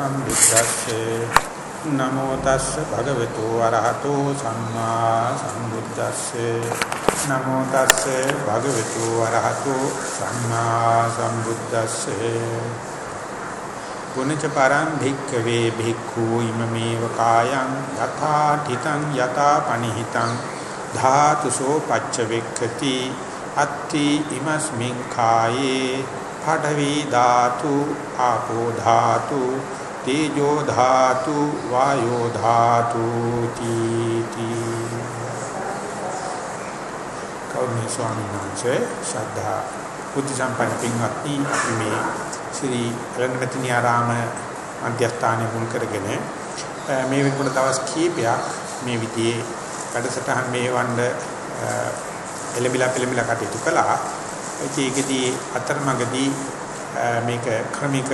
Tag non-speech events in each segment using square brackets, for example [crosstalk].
සම්බුද්දස්සේ නමෝ තස්ස භගවතු වරහතෝ සම්මා සම්බුද්දස්සේ නමෝ තස්සේ භගවතු වරහතෝ සම්මා සම්බුද්දස්සේ පුනච පරං භික්ඛවේ භික්ඛු ඉමමේව කායං යථා තිතං යථා පනිහිතං ධාතුසෝ පච්චවෙක්ඛති අත්ති ඉමස්මින් කායේ පඨවි ධාතු ආපෝ ධාතු තේජෝ ධාතු වායෝ ධාතු තීති කෞර්ණී ස්වාමීන් වහන්සේ ශ්‍රද්ධා බුද්ධ සම්පන්න පින්වත්නි අපි මේ ශ්‍රී රණවැතිනි ආරාම අධ්‍යස්ථානය මුල් කරගෙන මේ වෙනකොට දවස් කීපයක් මේ විදිහේ වැඩසටහන් මේ වණ්ඩ එලෙබිලා පෙළඹිලා කටයුතු කළා. ඒකෙදී අතරමඟදී මේක ක්‍රමික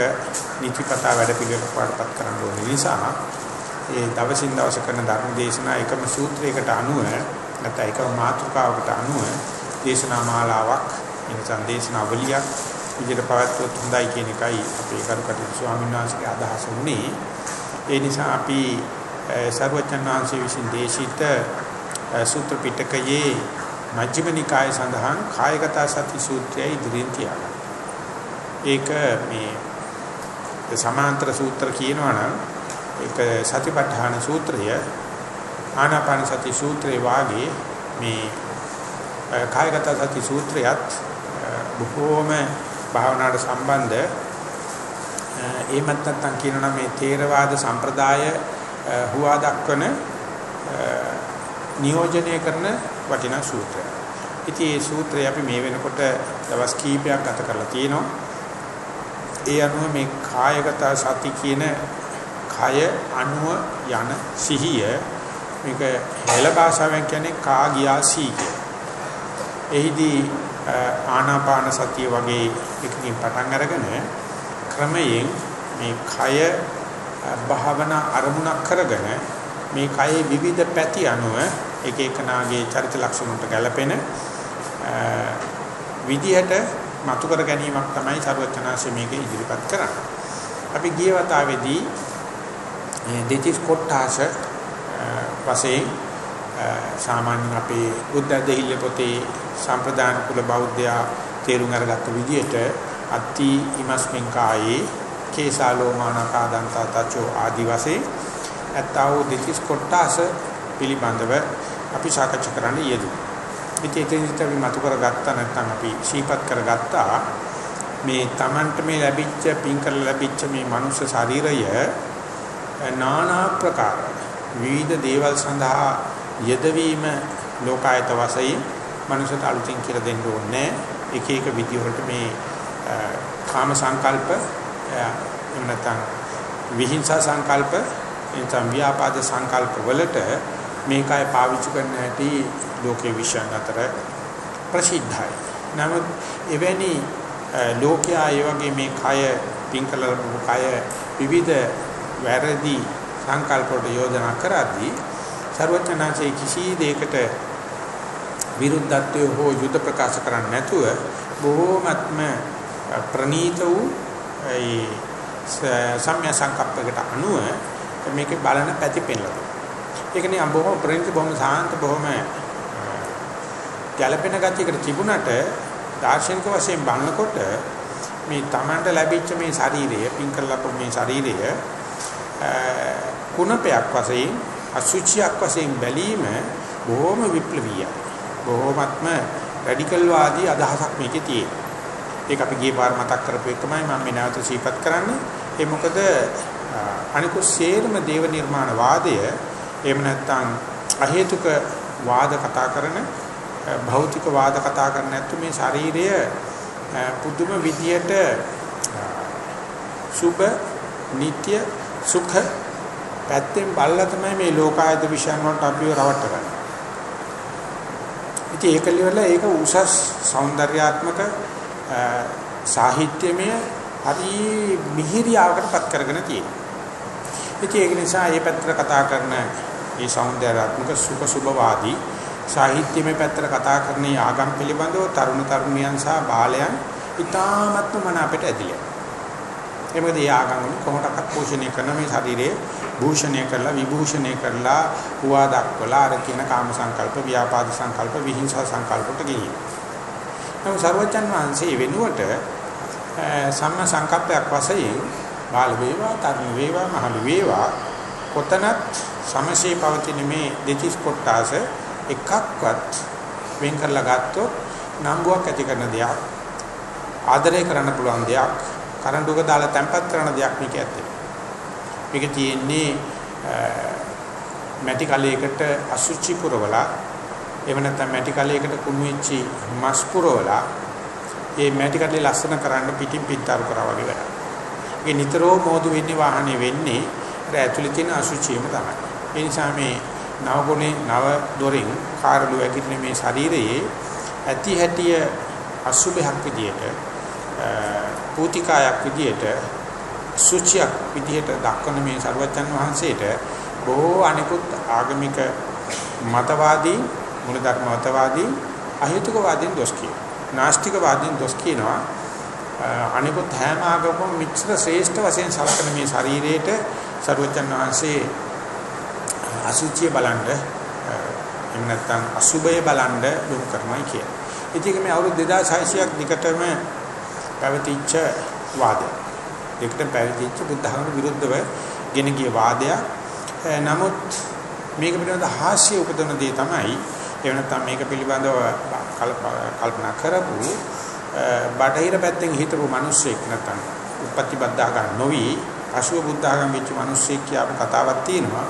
නිතිපතා වැඩ පිළිවෙලක් වඩපත් කරන්න ඕන නිසා ඒ දවසින් දවස කරන ධර්ම දේශනා එකම සූත්‍රයකට අනුව නැත්නම් එකම මාතෘකාවකට අනුව දේශනා මාලාවක් එනිසා දේශනාවලියක් විදිහට පවත්වුවොත් හොඳයි කියන එකයි අපේ කරුකටි ස්වාමීන් වහන්සේගේ අදහස උනේ ඒ නිසා අපි සර්වචන් වහන්සේ විසින් දේශිත සූත්‍ර පිටකයේ මජ්ක්‍ධිම නිකාය සඳහන් කායගත සති සූත්‍රය ඉදිරියෙන් තියාගන්න. ඒක මේ සමාන්තර සූත්‍ර කියනවනම් ඒක සතිපට්ඨාන සූත්‍රය ආනාපාන සති සූත්‍රේ වාගේ මේ කායගත සති සූත්‍රයත් බොහෝම භාවනාවට සම්බන්ධ එහෙමත් නැත්නම් කියනවා මේ තේරවාද සම්ප්‍රදාය හුවා දක්වන නියෝජනය කරන වටිනා සූත්‍රය. ඉතින් මේ සූත්‍රය අපි මේ වෙනකොට දවස් කීපයක් ගත කරලා තියෙනවා. ඒ අනුව මේ කායගත සති කියන කය අනුව යන සිහිය මේක හෙළ භාෂාවෙන් කියන්නේ කා ගියා සී එහිදී ආනාපාන සතිය වගේ එකකින් පටන් අරගෙන ක්‍රමයෙන් මේ කය භාවනා අරමුණක් කරගෙන මේ කයේ විවිධ පැති අනුව එක එකනාගේ චරිත ලක්ෂණ වලට ගැලපෙන විදිහට මතු කර ගැනීමක් තමයි සර්වචනාංශ මේක ඉදිරිපත් කරන්නේ. අපි ගිය වතාවේදී දෙතිස් කොට්ටාස වශයෙන් සාමාන්‍ය අපේ බුද්ධ දෙහිල්ල පොතේ සම්ප්‍රදාන කුල බෞද්ධයා තේරුම් අරගත්ත විදිහට අත්ති ඉමස්මින් කායේ කේසාලෝමානකා දන්තා තචෝ ආදි වශයෙන් ඇත්තව දෙතිස් කොට්ටාස පිළිබඳව අපි සාකච්ඡා කරන්න යෙදුණා. ඉතින් එතනදිත් අපි මතු කරගත්තා නැත්නම් අපි ශීපත් කරගත්තා. මේ Tamanට මේ ලැබිච්ච පින් කරලා ලැබිච්ච මේ මනුෂ්‍ය ශරීරය নানা ප්‍රකාර විවිධ දේවල් සඳහා යෙදවීම ලෝකායත වශයෙන් මනුෂ්‍යට අලුතින් කියලා දෙන්න ඕනේ. එක එක විදිහ වලට මේ කාම සංකල්ප එහෙම නැත්නම් විහිංසා සංකල්ප එතන ව්‍යාපාද සංකල්ප වලට මේකයි පාවිච්චි කරන්න ඇති ලෝකේ විශ්යන් අතර ප්‍රසිද්ධයි. නමුත් එවැනි ලෝකයා ඒ වගේ මේ කය පින්කල කය විවිධ වැරදි සංකල්ප වලට යෝජනා කරද්දී ਸਰවඥාන්සේ කිසි දෙයකට විරුද්ධත්වය හෝ යුද ප්‍රකාශ කරන්නේ නැතුව බොහෝමත්ම ප්‍රනීත වූ ඒ සම්‍ය සංකප්පයකට අනුව මේකේ බලන පැති පෙන්ලා ඒක නිකන් බොහොම ප්‍රේමිත බොහොම සාන්ත බොහොම ගැළපෙන ගතියකට තිබුණට දාර්ශනික වශයෙන් බලනකොට මේ Tamanට ලැබිච්ච මේ ශරීරය පින් කරලා මේ ශරීරය කුණපයක් වශයෙන් අසුචියක් වශයෙන් බැලීම බොහොම විප්ලවීයයි. බොහොමත්ම රැඩිකල් වාදී අදහසක් මේකේ තියෙනවා. ඒක අපි ගියේ පාර මතක් කරපු එකමයි මම මේ නැවත සිහිපත් කරන්නේ. ඒ මොකද අනිකුත් සේරම දේව නිර්මාණ වාදය එහෙම නැත්නම් අහේතුක වාද කතා කරන භෞතික වාද කතා කරන නැත්නම් මේ ශරීරය පුදුම විදියට සුභ නিত্য සුඛ පැත්තෙන් බලලා තමයි මේ ලෝකායත විශ්යන් වලට අපිව රවට්ට ගන්න. ඉතින් ඒකලි වල ඒක උසස් సౌందర్యාත්මක සාහිත්‍යමය හරි මිහිරියාවකට පත් කරගෙන තියෙනවා. ඉතින් ඒක නිසා මේ පැත්තට කතා කරන ඒ సౌందర్యාත්මක සුඛ සුභවාදී සාහිත්‍යමය පැත්තට කතා කරන්නේ ආගම් පිළිබඳව තරුණ තරුණියන් සහ බාලයන් ඉතාමත්ම මන අපිට ඇදිලා. ඒ මොකද ඒ ආගම් වලින් කොහොමඩක්වත් පෝෂණය කරන මේ ශරීරයේ භූෂණය කරලා විභූෂණය කරලා හුවා දක්වලා අර කියන කාම සංකල්ප, ව්‍යාපාද සංකල්ප, විහිංසා සංකල්පට ගිහින්. නමුත් සර්වජන් වහන්සේ වෙනුවට සම්ම සංකප්පයක් වශයෙන් බාල වේවා, තරුණ වේවා, මහලු වේවා කොතනත් සමසේ පවතින මේ දෙතිස් කොටාස එකක්වත් වෙන් කරලා ගත්තොත් නම්බුවක් ඇති කරන දෙයක් ආදරය කරන්න පුළුවන් දෙයක් කරඬුක දාලා තැම්පත් කරන දෙයක් මේක ඇත්තේ. මේක තියෙන්නේ මැටි කලයකට අසුචි පුරවලා එහෙම නැත්නම් මැටි කලයකට කුණු වෙච්චි මස් පුරවලා ඒ මැටි කඩේ ලස්සන කරන්න පිටින් පිටාරු කරා වගේ වැඩක්. ඒ නිතරම මොහොතු වෙන්නේ වාහනේ වෙන්නේ ඒ ඇතුලේ තියෙන අසුචියම තමයි. ඒ නිසා මේ නවගුණේ නව දොරින් කාර්ලු වැగిරෙන මේ ශරීරයේ ඇති හැටිය අසුභයක් විදියට පූතිකායක් විදියට සුචියක් විදියට දක්වන මේ සරුවචන් වහන්සේට බොහෝ අනිකුත් ආගමික මතවාදී මූලධර්ම මතවාදී අහේතුකවාදීන් දොස් කියනවා. නාස්තිකවාදීන් දොස් කියනවා. අනිකුත් හැම ආගමකම මිත්‍ර ශ්‍රේෂ්ඨ වශයෙන් සලකන මේ ශරීරයට සරුවචන් වහන්සේ අසුචිය බලන්න එහෙම නැත්නම් අසුබය බලන්න දුක් කරමයි කියන. ඉතින් මේ අවුරුදු 2600ක් දිගටම පැවතිච්ච වාදය. ඒකට පැවතිච්ච බුද්ධ ධර්ම විරුද්ධව ගෙන ගිය වාදයක්. නමුත් මේක පිළිබඳ හාස්‍ය උපදවන දේ තමයි එහෙම නැත්නම් මේක පිළිබඳව කල්පනා කරපු බටහිර පැත්තෙන් හිතපු මිනිස්සෙක් නැත්නම් උපත්ති බද්ධා ගන්න නොවි අශුව බුද්ධ ආගම වෙච්ච මිනිස්සෙක් කියපු කතාවක් තියෙනවා.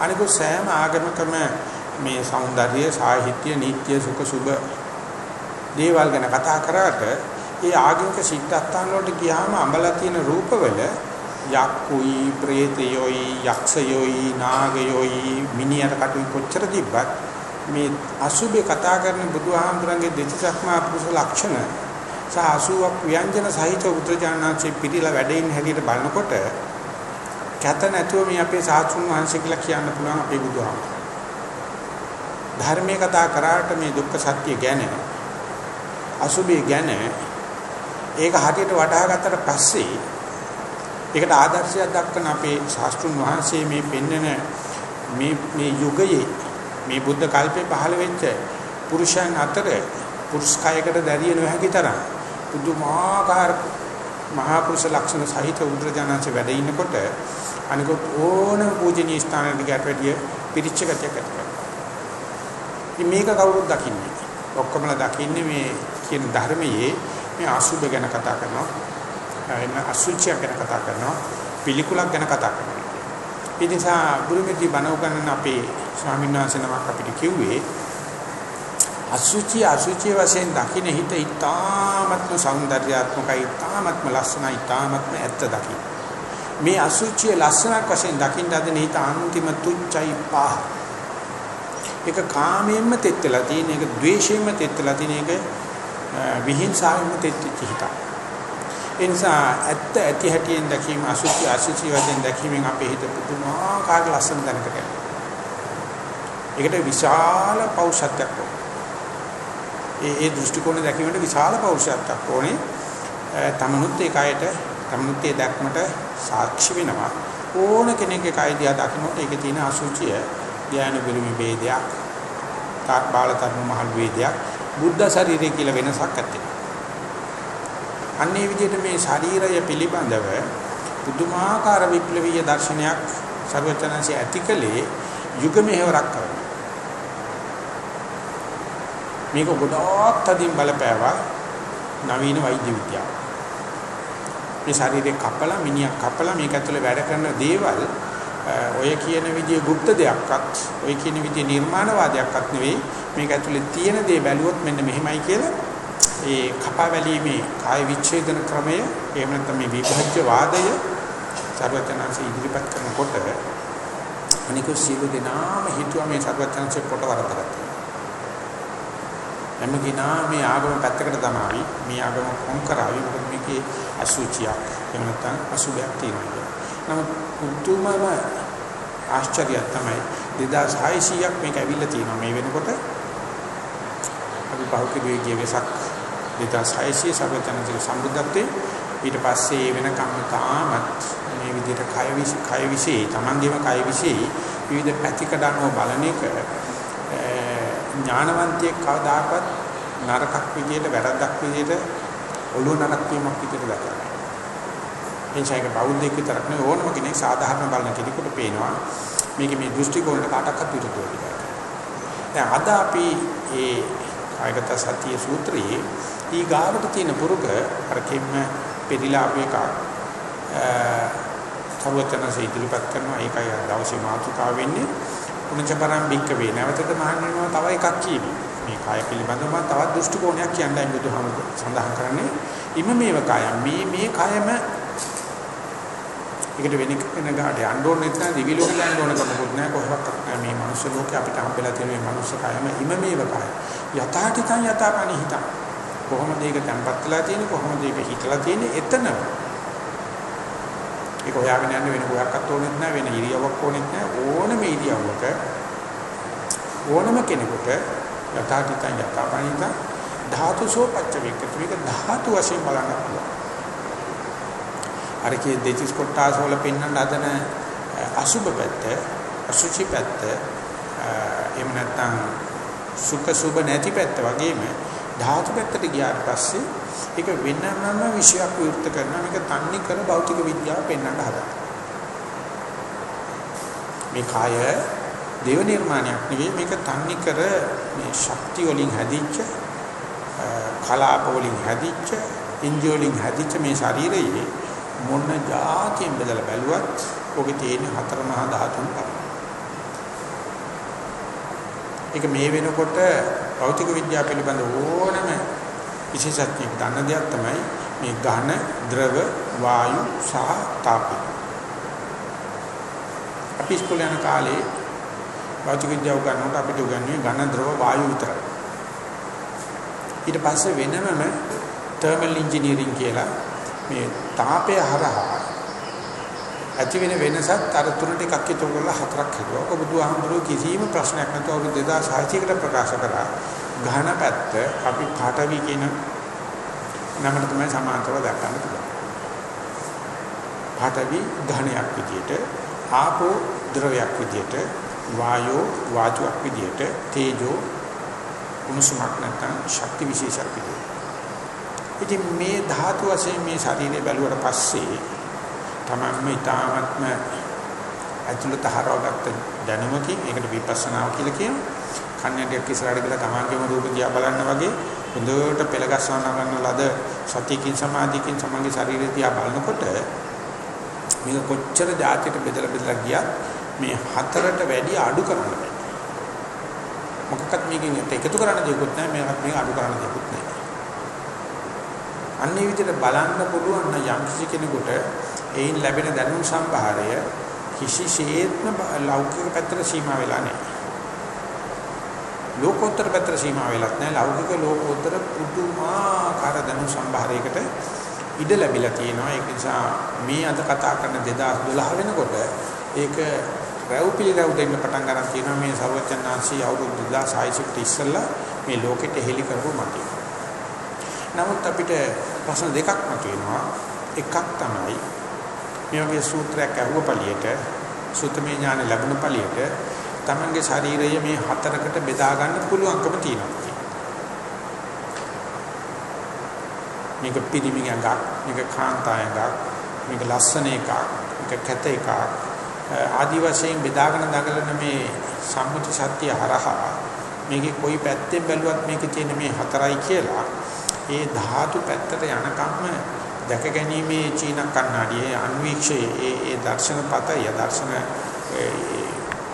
අනිකෝ සෑම ආගමකම මේ సౌందර්ය, සාහිත්‍ය, නීත්‍ය, සුඛ සුභ දේවල් ගැන කතා කරාට ඒ ආගමික සිද්ධාස්ථාන වලට ගියාම අඹලා තියෙන රූපවල යක්කුයි, ප්‍රේතයෝයි, යක්ෂයෝයි, නාගයෝයි, මිනියට කටුයි කොච්චර තිබ්බත් මේ අසුභේ කතා කරන බුදුහාමුදුරන්ගේ දෙතිසක්මා පුරුෂ ලක්ෂණ සහ අසුවක් ව්‍යංජන සහිත උද්‍රජානනාචේ පිටිලා වැඩෙන්න හැටියට බලනකොට කැත නැතුව මේ අපේ සාසුන් වහන්සේ කියලා කියන්න පුළුවන් අපේ බුදුහාමුදුරුවෝ ධර්මයේ කතා කරාට මේ දුක්ඛ සත්‍ය ගැන අසුභය ගැන ඒක හරියට වටහා ගත්තට පස්සේ ඒකට ආදර්ශයක් දක්වන අපේ ශාස්ත්‍රුන් වහන්සේ මේ පෙන්වන මේ මේ යුගයේ මේ බුද්ධ කල්පේ පහළ වෙච්ච පුරුෂයන් අතර පුරුෂකයකට දැරිය නොහැකි තරම් පුදුමාකාර මහා පුරුෂ ලක්ෂණ සහිත උද්‍රජානංශ වැඩ ඉන්නකොට අනිකොත් ඕනම පූජනීය ස්ථානයකට ගියට වැඩිය පිරිච්ච ගතියක් ඇති කරනවා. ඉතින් මේක කවුරුත් දකින්නේ. ඔක්කොමලා දකින්නේ මේ කියන ධර්මයේ මේ අසුබ ගැන කතා කරනවා. එන්න අසුචිය ගැන කතා කරනවා. පිළිකුලක් ගැන කතා කරනවා. ඒ නිසා බුරුමෙදී බණ උගන්වන අපේ ස්වාමීන් වහන්සේ නමක් අපිට කිව්වේ අසුචි අසුචි වශයෙන් දකින්න හිත ඊ타ත්ම సౌందర్యාත්මකයි ඊ타ත්ම ලස්සනයි ඊ타ත්ම ඇත්ත දකින්න මේ අසුචි ලස්සනක් වශයෙන් දකින්න හදන හිත අන්තිම තුච්චයි පහ. ඒක කාමයෙන්ම තෙත් වෙලා තියෙන එක ද්වේෂයෙන්ම තෙත් වෙලා තියෙන එක විහිංසාවෙන්ම තෙත් වෙච්ච හිත එනිසා ඇත්ත ඇති හැටියෙන් දැකීම අසුචි අසුචි වශයෙන් දැකීමෙන් අපේ හිත පුදුමාකාර ලස්සන දැනකට යනවා ඒකට විශාල පෞෂත්වයක් ඒ ඒ දෘෂ්ටි කෝණය දැකීමට විශාල පෞරුෂත්වයක් ඕනේ. තමනුත් ඒ කයට තමනුත් ඒ දැක්මට සාක්ෂි වෙනවා. ඕන කෙනෙක්ගේ කය දිහා දකින්නට ඒකේ තියෙන අසුචිය ඥාන පිළිමි ભેදයක් තාක් බාල තරුණ මහල් ભેදයක් බුද්ධ ශරීරය කියලා වෙනසක් ඇත්තේ. අන්නේ විදිහට මේ ශරීරය පිළිබඳව පුදුමාකාර විප්ලවීය දර්ශනයක් සර්වචනන්සේ ඇතිකලේ යුග මෙහෙවරක් කරනවා. මේක ගොඩාක් තදින් බලපෑවා නවීන වෛද්‍ය විද්‍යාව. මේ ශරීරේ කපලා මිනිහක් කපලා මේක ඇතුලේ වැඩ කරන දේවල් ඔය කියන විදිය গুপ্ত දෙයක්වත් ඔය කියන විදිය නිර්මාණවාදයක්වත් නෙවෙයි මේක ඇතුලේ තියෙන දේ බැලුවොත් මෙන්න මෙහෙමයි කියලා ඒ කපා වැලීමේ කාය විච්ඡේදන ක්‍රමය එහෙම නැත්නම් මේ විභජ්‍ය වාදය සර්වඥාන්සේ ඉදිරිපත් කරනකොට අනිකු සියලු දෙනාම හිතුවා මේ සර්වඥාන්සේ කොට වරදගත්තා. එමගිනා මේ ආගම පැත්තකට දමාවි මේ ආගම කොම් කරાવી. මොකද මේකේ අසුචියක්. එහෙම නැත්නම් අසුබයක් තියෙනවා. නමුත් පුදුමම ආශ්චර්යයක් තමයි 2600ක් මේක ඇවිල්ලා තියෙනවා. මේ වෙනකොට අපි පහුගිය ගිය වෙසක් 2600 සර්වඥාන්සේ සම්බුද්ධත්වයේ ඊට පස්සේ වෙන කම්තාමත් මේ විදිහට කය විශ් කය විශේ තමන්ගේම කය විශේ විවිධ පැතිකඩනෝ බලන එක ඥානවන්තයෙක් කවදාකවත් නරකක් විදියට වැරද්දක් විදියට ඔළුව නරක් වීමක් විදියට දැකලා. එනිසා ඒක බෞද්ධයෙක් විතරක් නෙවෙයි ඕනම කෙනෙක් සාධාරණ බලන කෙනෙකුට පේනවා මේක මේ දෘෂ්ටි කෝණයට කාටවත් විරුද්ධව කියලා. දැන් අද අපි මේ කායගත සතිය සූත්‍රයේ ඊගාවට තියෙන පුරුක අර කෙම්ම පෙරිලා අපේ එකක් සර්වචනසේ ඉදිරිපත් කරනවා ඒකයි දවසේ මාතෘකාව වෙන්නේ උනචපරම් බික්ක වේ. නැවතද මහන්නනවා තව එකක් කියවි මේ කාය පිළිබඳව මම තවත් දෘෂ්ටි කෝණයක් කියන්නයි බුදුහාමුදුර සඳහන් කරන්නේ. ඉම මේව කාය මේ මේ කායම ඒකට වෙන වෙන ගාඩ. යන්න ඕනේ නැත්නම් දිවි ලෝකෙ යන්න ඕන කමකුත් නැහැ. කොහොමවත් නැහැ. මේ මනුස්ස ලෝකේ අපිට හම්බෙලා තියෙන මේ මනුස්ස කායම ඉම මේව කාය යථාටිතං යථාපනි හිතං කොහොමද ඒක තැම්පත් වෙලා තියෙන්නේ? කොහොමද ඒක හිතලා තියෙන්නේ? එතනම. ඒක හොයාගෙන යන්න වෙන කොහක්වත් ඕනෙත් නැහැ වෙන ඉරියව්වක් ඕනෙත් නැහැ ඕනම ඉරියව්වක ඕනම කෙනෙකුට යථාටිතං යථාපනිත ධාතුසෝ පච්චවේකතු මේක ධාතු වශයෙන් බලන්න පුළුවන්. අර කිය දෙතිස් කොටාස වල පෙන්වන්න හදන අසුබ පැත්ත අසුචි පැත්ත එහෙම නැත්නම් සුඛ සුබ නැති පැත්ත වගේම ධාතු පැත්තට ගියාට පස්සේ ඒක වෙනමම විෂයක් විවෘත කරනවා. මේක තන්නේ කර භෞතික විද්‍යාව පෙන්වන්න හදනවා. මේ කාය දේව නිර්මාණයක් නෙවෙයි. මේක තන්නේ කර මේ ශක්තිය වලින් හැදිච්ච කලාප වලින් හැදිච්ච ඉන්ද්‍රිය වලින් හැදිච්ච මේ ශරීරයේ මොන જાතියෙන් බෙදලා බැලුවත් ඔගේ තියෙන හතර මහා ධාතුන් තමයි. ඒක මේ වෙනකොට භෞතික විද්‍යාව පිළිබඳ ඕනම විශේෂඥයෙක් දන්න දෙයක් තමයි මේ ඝන, ද්‍රව, වායු සහ තාපය. අපි ඉස්කෝලේ යන කාලේ භෞතික විද්‍යාව ගන්නකොට අපිට උගන්වන්නේ ඝන, ද්‍රව, වායු විතරයි. ඊට පස්සේ වෙනමම තර්මල් ඉන්ජිනියරින් කියලා මේ තාපය හරහා ඇති වෙන වෙනසත් අර තුනට එකක් එකතු කරලා හතරක් හදුවා. ඔබ බුදුහාමුදුරුවෝ කිසිම ප්‍රශ්නයක් නැතුව අවුරුදු 2600කට ප්‍රකාශ කරා. ඝන පැත්ත අපි පාඨවි කියන නමට තමයි සමාන්තරව දක්වන්න පුළුවන්. පාඨවි ඝනයක් විදියට, ආපෝ ද්‍රවයක් විදියට, වායෝ වාතුවක් විදියට, තේජෝ උණුසුමක් නැත්නම් ශක්ති විශේෂයක් විදියට. ඉතින් මේ ධාතු වශයෙන් මේ ශරීරය බැලුවට පස්සේ තමයි ඊ타ත්ම ඇතුළත හරවගත්ත දැනුමකින් ඒකට විපස්සනාව කියලා කියනවා. කන්නඩියක් ඉස්සරහට ගිහලා තමන්ගේම රූප දිහා බලන්න වගේ හොඳට පෙළ ගස්වන්න ගන්න ලද සතියකින් සමාධියකින් තමන්ගේ ශරීරය දිහා බලනකොට මේක කොච්චර જાතියට බෙදලා බෙදලා ගියත් මේ හතරට වැඩි අඩු කරන්න බෑ. මොකක්වත් මේකෙන් එකතු කරන්න දෙයක්වත් නැහැ මේකත් මේක අඩු කරන්න දෙයක්වත් නැහැ. අන්නේ විදිහට බලන්න පුළුවන් නම් යම් කිසි කෙනෙකුට ඒයින් ලැබෙන දැනුම් සම්භාරය කිසිසේත්ම ලෞකික පැත්තට සීමා වෙලා නැහැ. ලෝකෝත්තර පැත්තට සීමා වෙලත් නැහැ. ලෞකික ලෝකෝත්තර පුදුමාකාර දැනුම් සම්භාරයකට ඉඩ ලැබිලා තියෙනවා. ඒක නිසා මේ අද කතා කරන 2012 වෙනකොට ඒක රැව් පිළිරැව් දෙන්න පටන් ගන්න තියෙනවා මේ සර්වඥාන්සී අවුරුදු 2600කට ඉස්සෙල්ලා මේ ලෝකෙට හෙළි කරපු මතය. නමුත් අපිට ප්‍රශ්න දෙකක් මතුවෙනවා. එකක් තමයි මේ වගේ සූත්‍රයක් අහුව පළියට සුතමේ ඥාන ලැබුණ පළියට තමන්ගේ ශරීරය මේ හතරකට බෙදා ගන්න පුළුවන්කම තියෙනවා. මේක පිරිමි ගඟක්, මේක කාන්තා ගඟක්, මේක ලස්සන එකක්, මේක කැත එකක් ආදි වශයෙන් බෙදාගෙන දඟලන මේ සම්මුති සත්‍ය හරහා මේකේ කොයි පැත්තෙන් බැලුවත් මේකේ තියෙන මේ හතරයි කියලා ඒ ධාතු පැත්තට යනකම්ම දැක ගැනීමේ චීන කන්නාඩියේ අන්වීක්ෂයේ ඒ ඒ දර්ශන පතය දර්ශන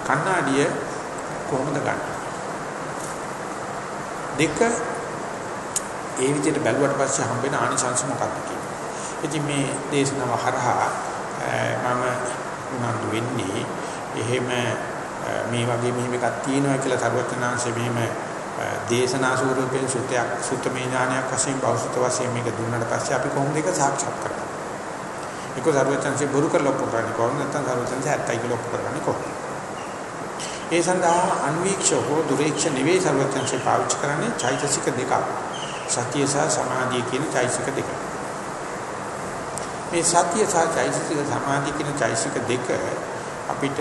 කන්නාඩිය කොහොමද ගන්න දෙක ඒ විදිහට බැලුවට පස්සේ හම්බෙන ආනිසංස මොකක්ද කියන්නේ. ඉතින් මේ දේශනාව හරහා මම උනන්දු වෙන්නේ එහෙම මේ වගේ මෙහෙම එකක් තියෙනවා කියලා සරුවචනාංශය මෙහෙම දේශනා ස්වරූපයෙන් සුත්‍යක් සුත්තමේ ඥානයක් වශයෙන් බෞද්ධ වශයෙන් මේක දුන්නාට පස්සේ අපි කොහොමද ඒක සාක්ෂාත් කරගන්නේ? ඒක සරුවචනාංශය බොරු කරලා ඔප්පු කරන්නේ කොහොමද නැත්නම් සරුවචනාංශය ඇත්තයි කියලා ඔප්පු කරන්නේ කොහොමද? ඒ සඳහා අන්වීක්ෂකෝ දුරේක්ෂ නෙවෙයි සරුවචනාංශය පාවිච්චි කරන්නේ චෛතසික දෙකක්. සතිය සහ සමාධිය කියන චෛතසික දෙක. මේ සතිය සහ චෛතසික සමාධි කියන චෛතසික දෙක අපිට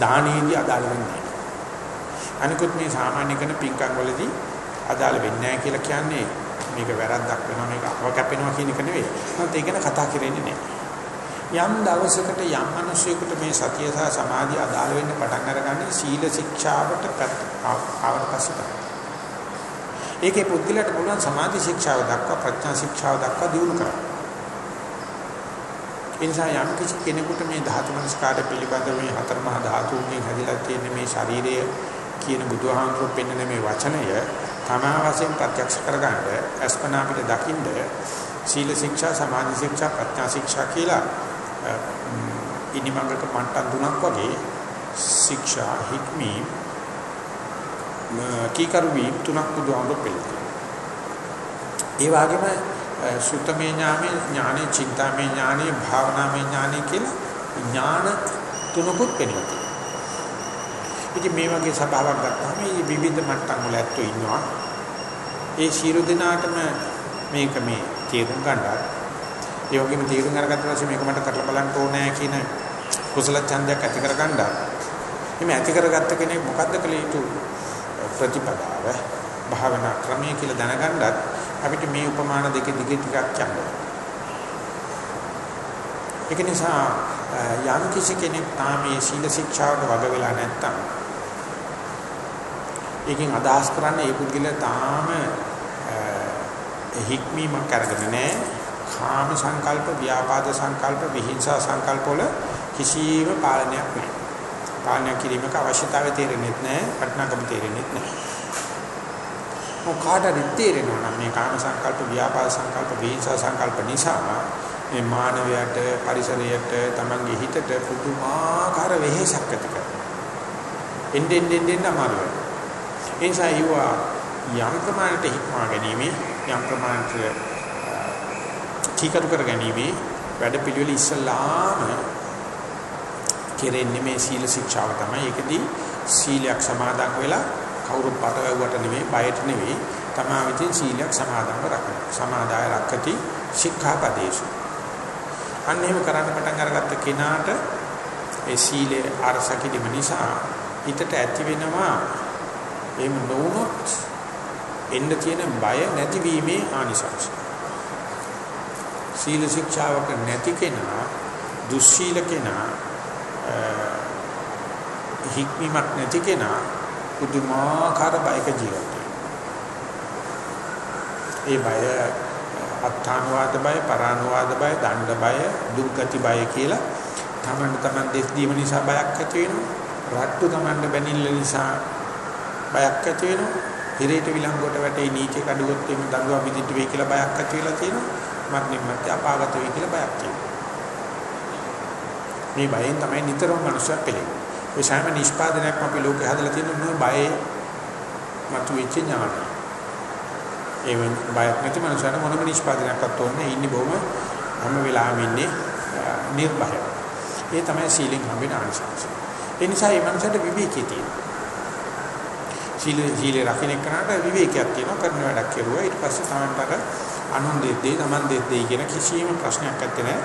දානීයදී අදාළ වෙන්නේ අනිකුත් මේ සාමාන්‍ය කරන පින්කම් වලදී අදාළ වෙන්නේ නැහැ කියලා කියන්නේ මේක වැරද්දක් වෙනවා මේක අපව කැපෙනවා කියන එක නෙවෙයි. නැත්නම් ඒක ගැන කතා කරන්නේ නැහැ. යම් දවසකට යම් මිනිසෙකුට මේ සතිය සහ සමාධිය අදාළ වෙන්න පටන් අරගන්නේ සීල ශික්ෂාවට ආවට පස්සේ තමයි. ඒකේ පුද්ගලයාට පුළුවන් සමාධි ශික්ෂාව දක්වා ප්‍රඥා ශික්ෂාව දක්වා දියුණු කරන්න. ඒ නිසා යම් කිසි කෙනෙකුට මේ ධාතු මනස්කාර පිළිබඳ මේ හතර මහා ධාතුන්ගෙන් හැදිලා තියෙන මේ ශරීරය කියන බුදුහාමුදුරුවෝ පෙන්වන මේ වචනය තමා වශයෙන් ප්‍රත්‍යක්ෂ කරගන්න අස්පනා අපිට දකින්න සීල ශික්ෂා සමාධි ශික්ෂා ප්‍රඥා ශික්ෂා කියලා ඉනිමඟක මට්ටම් තුනක් වගේ ශික්ෂා හික්මී කීකරු වී තුනක් බුදුහාමුදුරුවෝ පෙන්නනවා ඒ වගේම සුත්තමේ ඥානෙ ඥානෙ චින්තාමේ ඥානෙ භාවනාමේ ඥානෙ කියලා ඥාන තුනකුත් පෙන්නනවා ඉතින් මේ වගේ සභාවක් ගත්තාම මේ විවිධ මට්ටම් වල ඇත්තෝ ඉන්නවා. ඒ ශීරු දිනාටම මේක මේ තේරුම් ගන්නවා. ඒ වගේම තේරුම් අරගත්ත පස්සේ මේක මට කරලා බලන්න ඕනෑ කියන කුසල ඡන්දයක් ඇති කරගන්න. එimhe ඇති කරගත්ත කෙනෙක් මොකද්ද කළ යුතු ප්‍රතිපදාව භාවනා ක්‍රමය කියලා දැනගන්නත් අපිට මේ උපමාන දෙක දිගේ ටිකක් කියන්න. ඒක නිසා යම් කිසි කෙනෙක් තාමේ සීල ශික්ෂාවට වග වෙලා නැත්තම් ඒකෙන් අදහස් කරන්නේ ඒ පුද්ගලයා තාම හික්මීමක් අරගෙන නැහැ. කාම සංකල්ප, ව්‍යාපාද සංකල්ප, විහිංසා සංකල්ප වල කිසිම පාලනයක් නැහැ. පාලනය කිරීමක අවශ්‍යතාවය තේරෙන්නේ නැහැ, වටිනාකම තේරෙන්නේ නැහැ. මොකාට තේරෙනවා නම් මේ කාම සංකල්ප, ව්‍යාපාද සංකල්ප, විහිංසා සංකල්ප නිසා මේ මානවයාට, පරිසරයට, තමන්ගේ හිතට පුදුමාකාර වෙහෙසක් ඇති කරනවා. එන්නේ එන්නේ එන්නේ අමාරුයි. ඒ නිසා ඒවා යම් ප්‍රමාණයට හික්මා ගැනීම යම් ප්‍රමාණයට කීකරු කර ගැනීම වැඩ පිළිවෙල ඉස්සලාම කෙරෙන්නේ මේ සීල ශික්ෂාව තමයි. ඒකදී සීලයක් සමාදන් වෙලා කවුරු පටවුවට නෙමෙයි බයට නෙමෙයි තමා විසින් සීලයක් සමාදන්ව රකින්න. සමාදාය රක්කති ශික්ෂාපදේශු. අන්න එහෙම කරන්න පටන් අරගත්ත කෙනාට ඒ සීලය අරසකිරීම නිසා හිතට ඇති වෙනවා එහෙම නොවුනොත් එන්න තියෙන බය නැතිවීමේ ආනිසංශ. සීල ශික්ෂාවක නැති කෙනා දුස්සීල කෙනා හික්මීමක් නැති කෙනා පුදුමාකාර බයක ජීවත් ඒ බය අත්තානුවාද බය, පරානුවාද බය, දණ්ඩ බය, දුක්ගති බය කියලා තමන්න තමන් දෙස් දීම නිසා බයක් ඇති වෙනවා. රට්ටු තමන්න බැනිල්ල නිසා බයක් ඇති වෙනවා. හිරේට විලංගුවට වැටේ නීචේ කඩුවොත් එimhe දඬුවම් විදිහට වෙයි කියලා බයක් ඇති වෙලා තියෙනවා. මරණින් මත් අපාගත වෙයි කියලා බයක් තියෙනවා. මේ බයෙන් තමයි නිතරම මනුස්සයෙක් පෙළෙන්නේ. ඒ සෑම නිෂ්පාදනයක්ම අපි ලෝකේ හදලා තියෙන මොන බයේ මතුවෙච්ච ඥානය. ඒ බයක් නැති මනුස්සයන මොනම නිෂ්පාදනයක්වත් ඕනේ ඉන්නේ බොහොම හැම වෙලාවෙම ඉන්නේ නිර්භය. ඒ තමයි සීලෙන් හම්බෙන ආනිසංසය. ඒ නිසා මේ මනුස්සයට විවේකී තියෙනවා. සීල සීලේ රකින්න කරාට විවේකයක් තියෙනවා කරන වැඩක් කෙරුවා ඊට පස්සේ තමන්ට අර අනුන් දෙද්දී තමන් දෙද්දී කියන කිසිම ප්‍රශ්නයක් නැත්තේ නෑ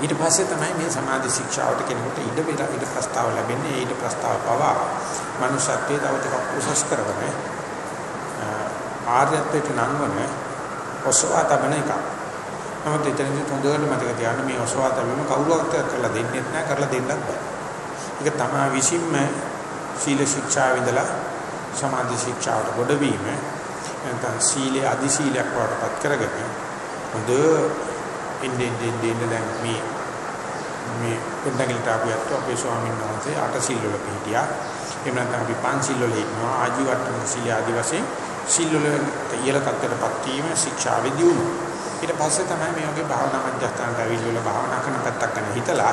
ඊට පස්සේ තමයි මේ සමාධි ශික්ෂාවට කෙනෙකුට ඉඩ බෙදා ඉඩ ප්‍රස්තාව ලැබෙන්නේ ඊට ප්‍රස්තාව පවා මනුෂ්‍යත්වයේ තව ටිකක් උසස් කරගෙන ආර්යත්වයට නංවන ඔසවා තබන එක. නමුත් එතනදී හොඳට මතක තියාගන්න මේ ඔසවා තබීම කවුරුවත් කරලා දෙන්නේ නැහැ කරලා දෙන්නත් බෑ. ඒක තමයි විසින්ම සීල ශික්ෂාව ඉඳලා සමාධි ශික්ෂාවට ගොඩවීම නැත්නම් සීලේ අදි සීලයක් වඩපත් කරගෙන හොඳ ඉන්නේ ඉන්නේ දැන් මේ මේ පොඩ්ඩකට ආපියත් අපේ ස්වාමීන් වහන්සේ අට සීල් වල පිළිටියා එහෙම නැත්නම් අපි පංච සීල් වල ඉන්නවා. ආජීවට්ටම සීල ආදි වශයෙන් සීල් වල ඉහළ තත්ත්වයටපත් වීම ශික්ෂාවේ දියුණුව ඊට පස්සේ තමයි මේ වගේ භාවනා මධ්‍යස්ථානට අවිල්ල භාවනා කරන පැත්තක් ගැන හිතලා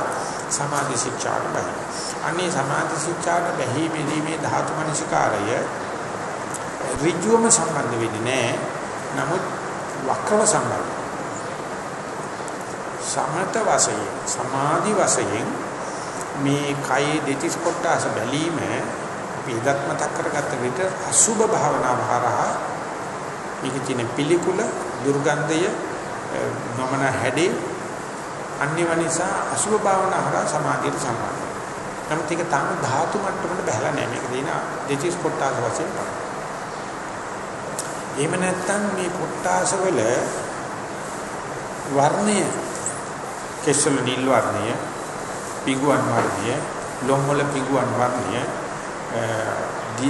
සමාධි ශික්ෂාට බහිනවා. අනේ සමාධි ශික්ෂාට බැහිමේදී මේ ධාතු මනසිකාරය ඍජුවම සම්බන්ධ වෙන්නේ නැහැ. නමුත් වක්‍රව සම්බන්ධ. සමත වශයෙන් සමාධි වශයෙන් මේ කයේ දෙතිස් කොටස බැලීම අපි එදත් මතක් කරගත්ත විට අසුභ භාවනාව හරහා මේකේ තියෙන පිළිකුල දුර්ගන්ධය නොමන හැඩේ අන්‍යව නිසා අසුභ භාවනා හරහා සමාධියට සම්බන්ධයි. නමුත් ඒක තාම ධාතු මට්ටමට බහලා නැහැ. මේක දින දෙචිස් කොටස් වශයෙන් තමයි. එහෙම නැත්නම් මේ කොටස් වල වර්ණය කෙසල නිල් වර්ණය, පිඟුවන් වර්ණය, ලොම්වල පිඟුවන් වර්ණය,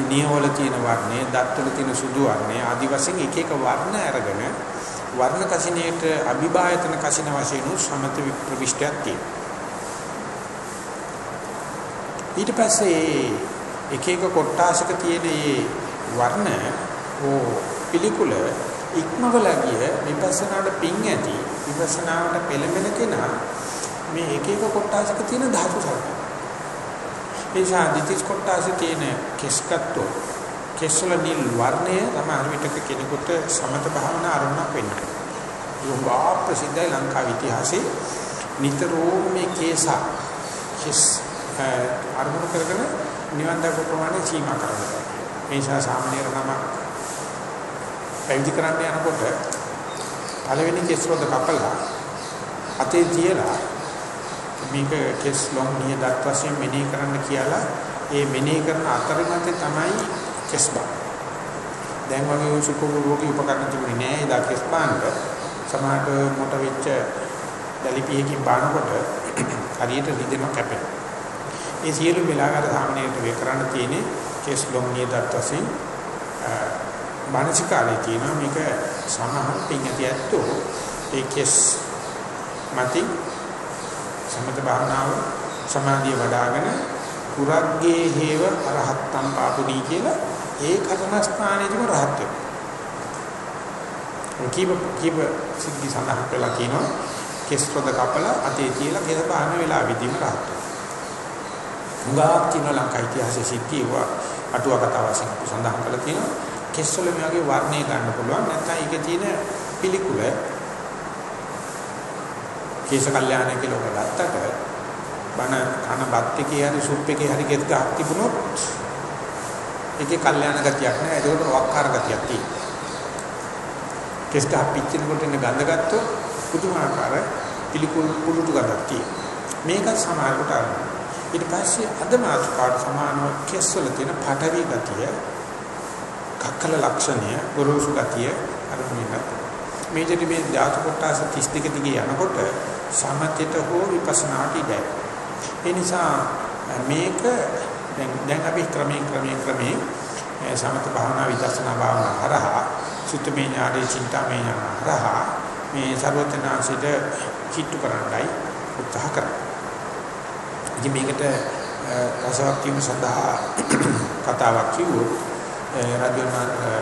නියවල තියෙන වර්ණය, දත්වල තියෙන සුදු වර්ණය ආදි වශයෙන් එක එක වර්ණ අරගෙන වර්ණ කසිනේට අභිභායතන කසින වශයෙන් සමත ප්‍රවිෂ්ටයක් තියෙනවා. ඊට පස්සේ එක එක කොටාසක තියෙන වර්ණ ඕ පිළිකුල ඉක්මවල ගිය විපස්සනාට පිං ඇති විපස්සනාවට පෙළඹෙන කෙනා මේ එක එක කොටාසක තියෙන ධාතු සල්ප. ඒ ශාදිතිස් කොටාසේ තියෙන කෙස්කත්තු කෙස්වල නිල් වර්ණය තමයි විතක කෙනෙකුට සමත භාවනා ආරම්භ වෙන්නේ. යෝගා ප්‍රසිද්ධ ලංකාවේ ඉතිහාසයේ නිතරම මේ කේසා කෙස් අරමුණු කරගෙන නිවන් දක්ව ප්‍රමාණය සීමා කරනවා. මේ නිසා සාමාන්‍යයෙන් නම පැවිදි කරන්න යනකොට පළවෙනි කෙස්රොද කපලා අතේ තියලා මේක කෙස් ලොම් නියදත් වශයෙන් මෙනෙහි කරන්න කියලා ඒ මෙනෙහි කරන අතරමැද තමයි කෙස් බා. දැන් වගේ සුඛෝභෝගී උපකරණ තිබුණේ නෑ ඒ දා කෙස් බාන්න. සමහරට මොට වෙච්ච දලිපියකින් බානකොට [clears throat] හරියට රිදෙනවා කැපෙනවා. ඒ සියලු වෙලාවට සාමාන්‍යයට වේ කරන්න තියෙන්නේ කෙස් ලොම් නියදත් වශයෙන් මානසිකාරයේ තියෙනවා මේක සමහර පිංගති ඇත්තෝ ඒ කෙස් මති සමත භාවනාව සමාධිය වඩ아가න කුරග්ගේ හේව අරහත්තම් පාපුණී කියලා ඒ කර්මස්ථානයේදීම රහත් වෙනවා. කීප කීප සිද්ධි සඳහන් කළා කියනවා කෙස් රොද කපලා අතේ තියලා කෙස් බාන වෙලාවෙදීම රහත් වෙනවා. හුඟක් තියෙන ලංකා ඉතිහාසයේ සිද්ධියවා අටුවා කතා වශයෙන් සඳහන් කරලා තියෙනවා. කෙස්වල මේ වගේ වර්ණය ගන්න පුළුවන්. නැත්නම් ඒකේ තියෙන පිළිකුල කේශ කල්යාණ කියලා ඔබ ගත්තට බන කන බත් එකේ හරි සුප් එකේ හරි ගෙත් ගහක් තිබුණොත් ඒකේ කල්යාණ ගතියක් නෑ. ඒකට වක්කාර ගතියක් තියෙනවා. කෙස් ගහ පිච්චෙනකොට එන ගඳ ගත්තොත් පුදුමාකාර පිළිකුල් පුරුදු ගඳක් තියෙනවා. මේක සමානකට අරගෙන ඊට පස්සේ අද මාතෘකාට සමානව කෙස්වල තියෙන පටවි ගතිය කක්කල ලක්ෂණය ගොරෝසු ගතිය අරමුණක් මේ දෙවි මේ ධාතු කොටස 32 දිගේ යනකොට සමතයට හෝ විපස්සනාට ඉඩයි. ඒ නිසා මේක දැන් දැන් අපි ක්‍රමයෙන් ක්‍රමයෙන් ක්‍රමයෙන් සමත භාවනා විදර්ශනා භාවනා හරහා සුත්තමේ ඥානේ චින්තාමේ ඥාන හරහා මේ ਸਰවඥාන්සිට කිට්ටු කරන්නයි උත්සාහ කරන්නේ. ඉතින් මේකට රසවත් වීම සඳහා කතාවක් කිව්වොත් රජුන්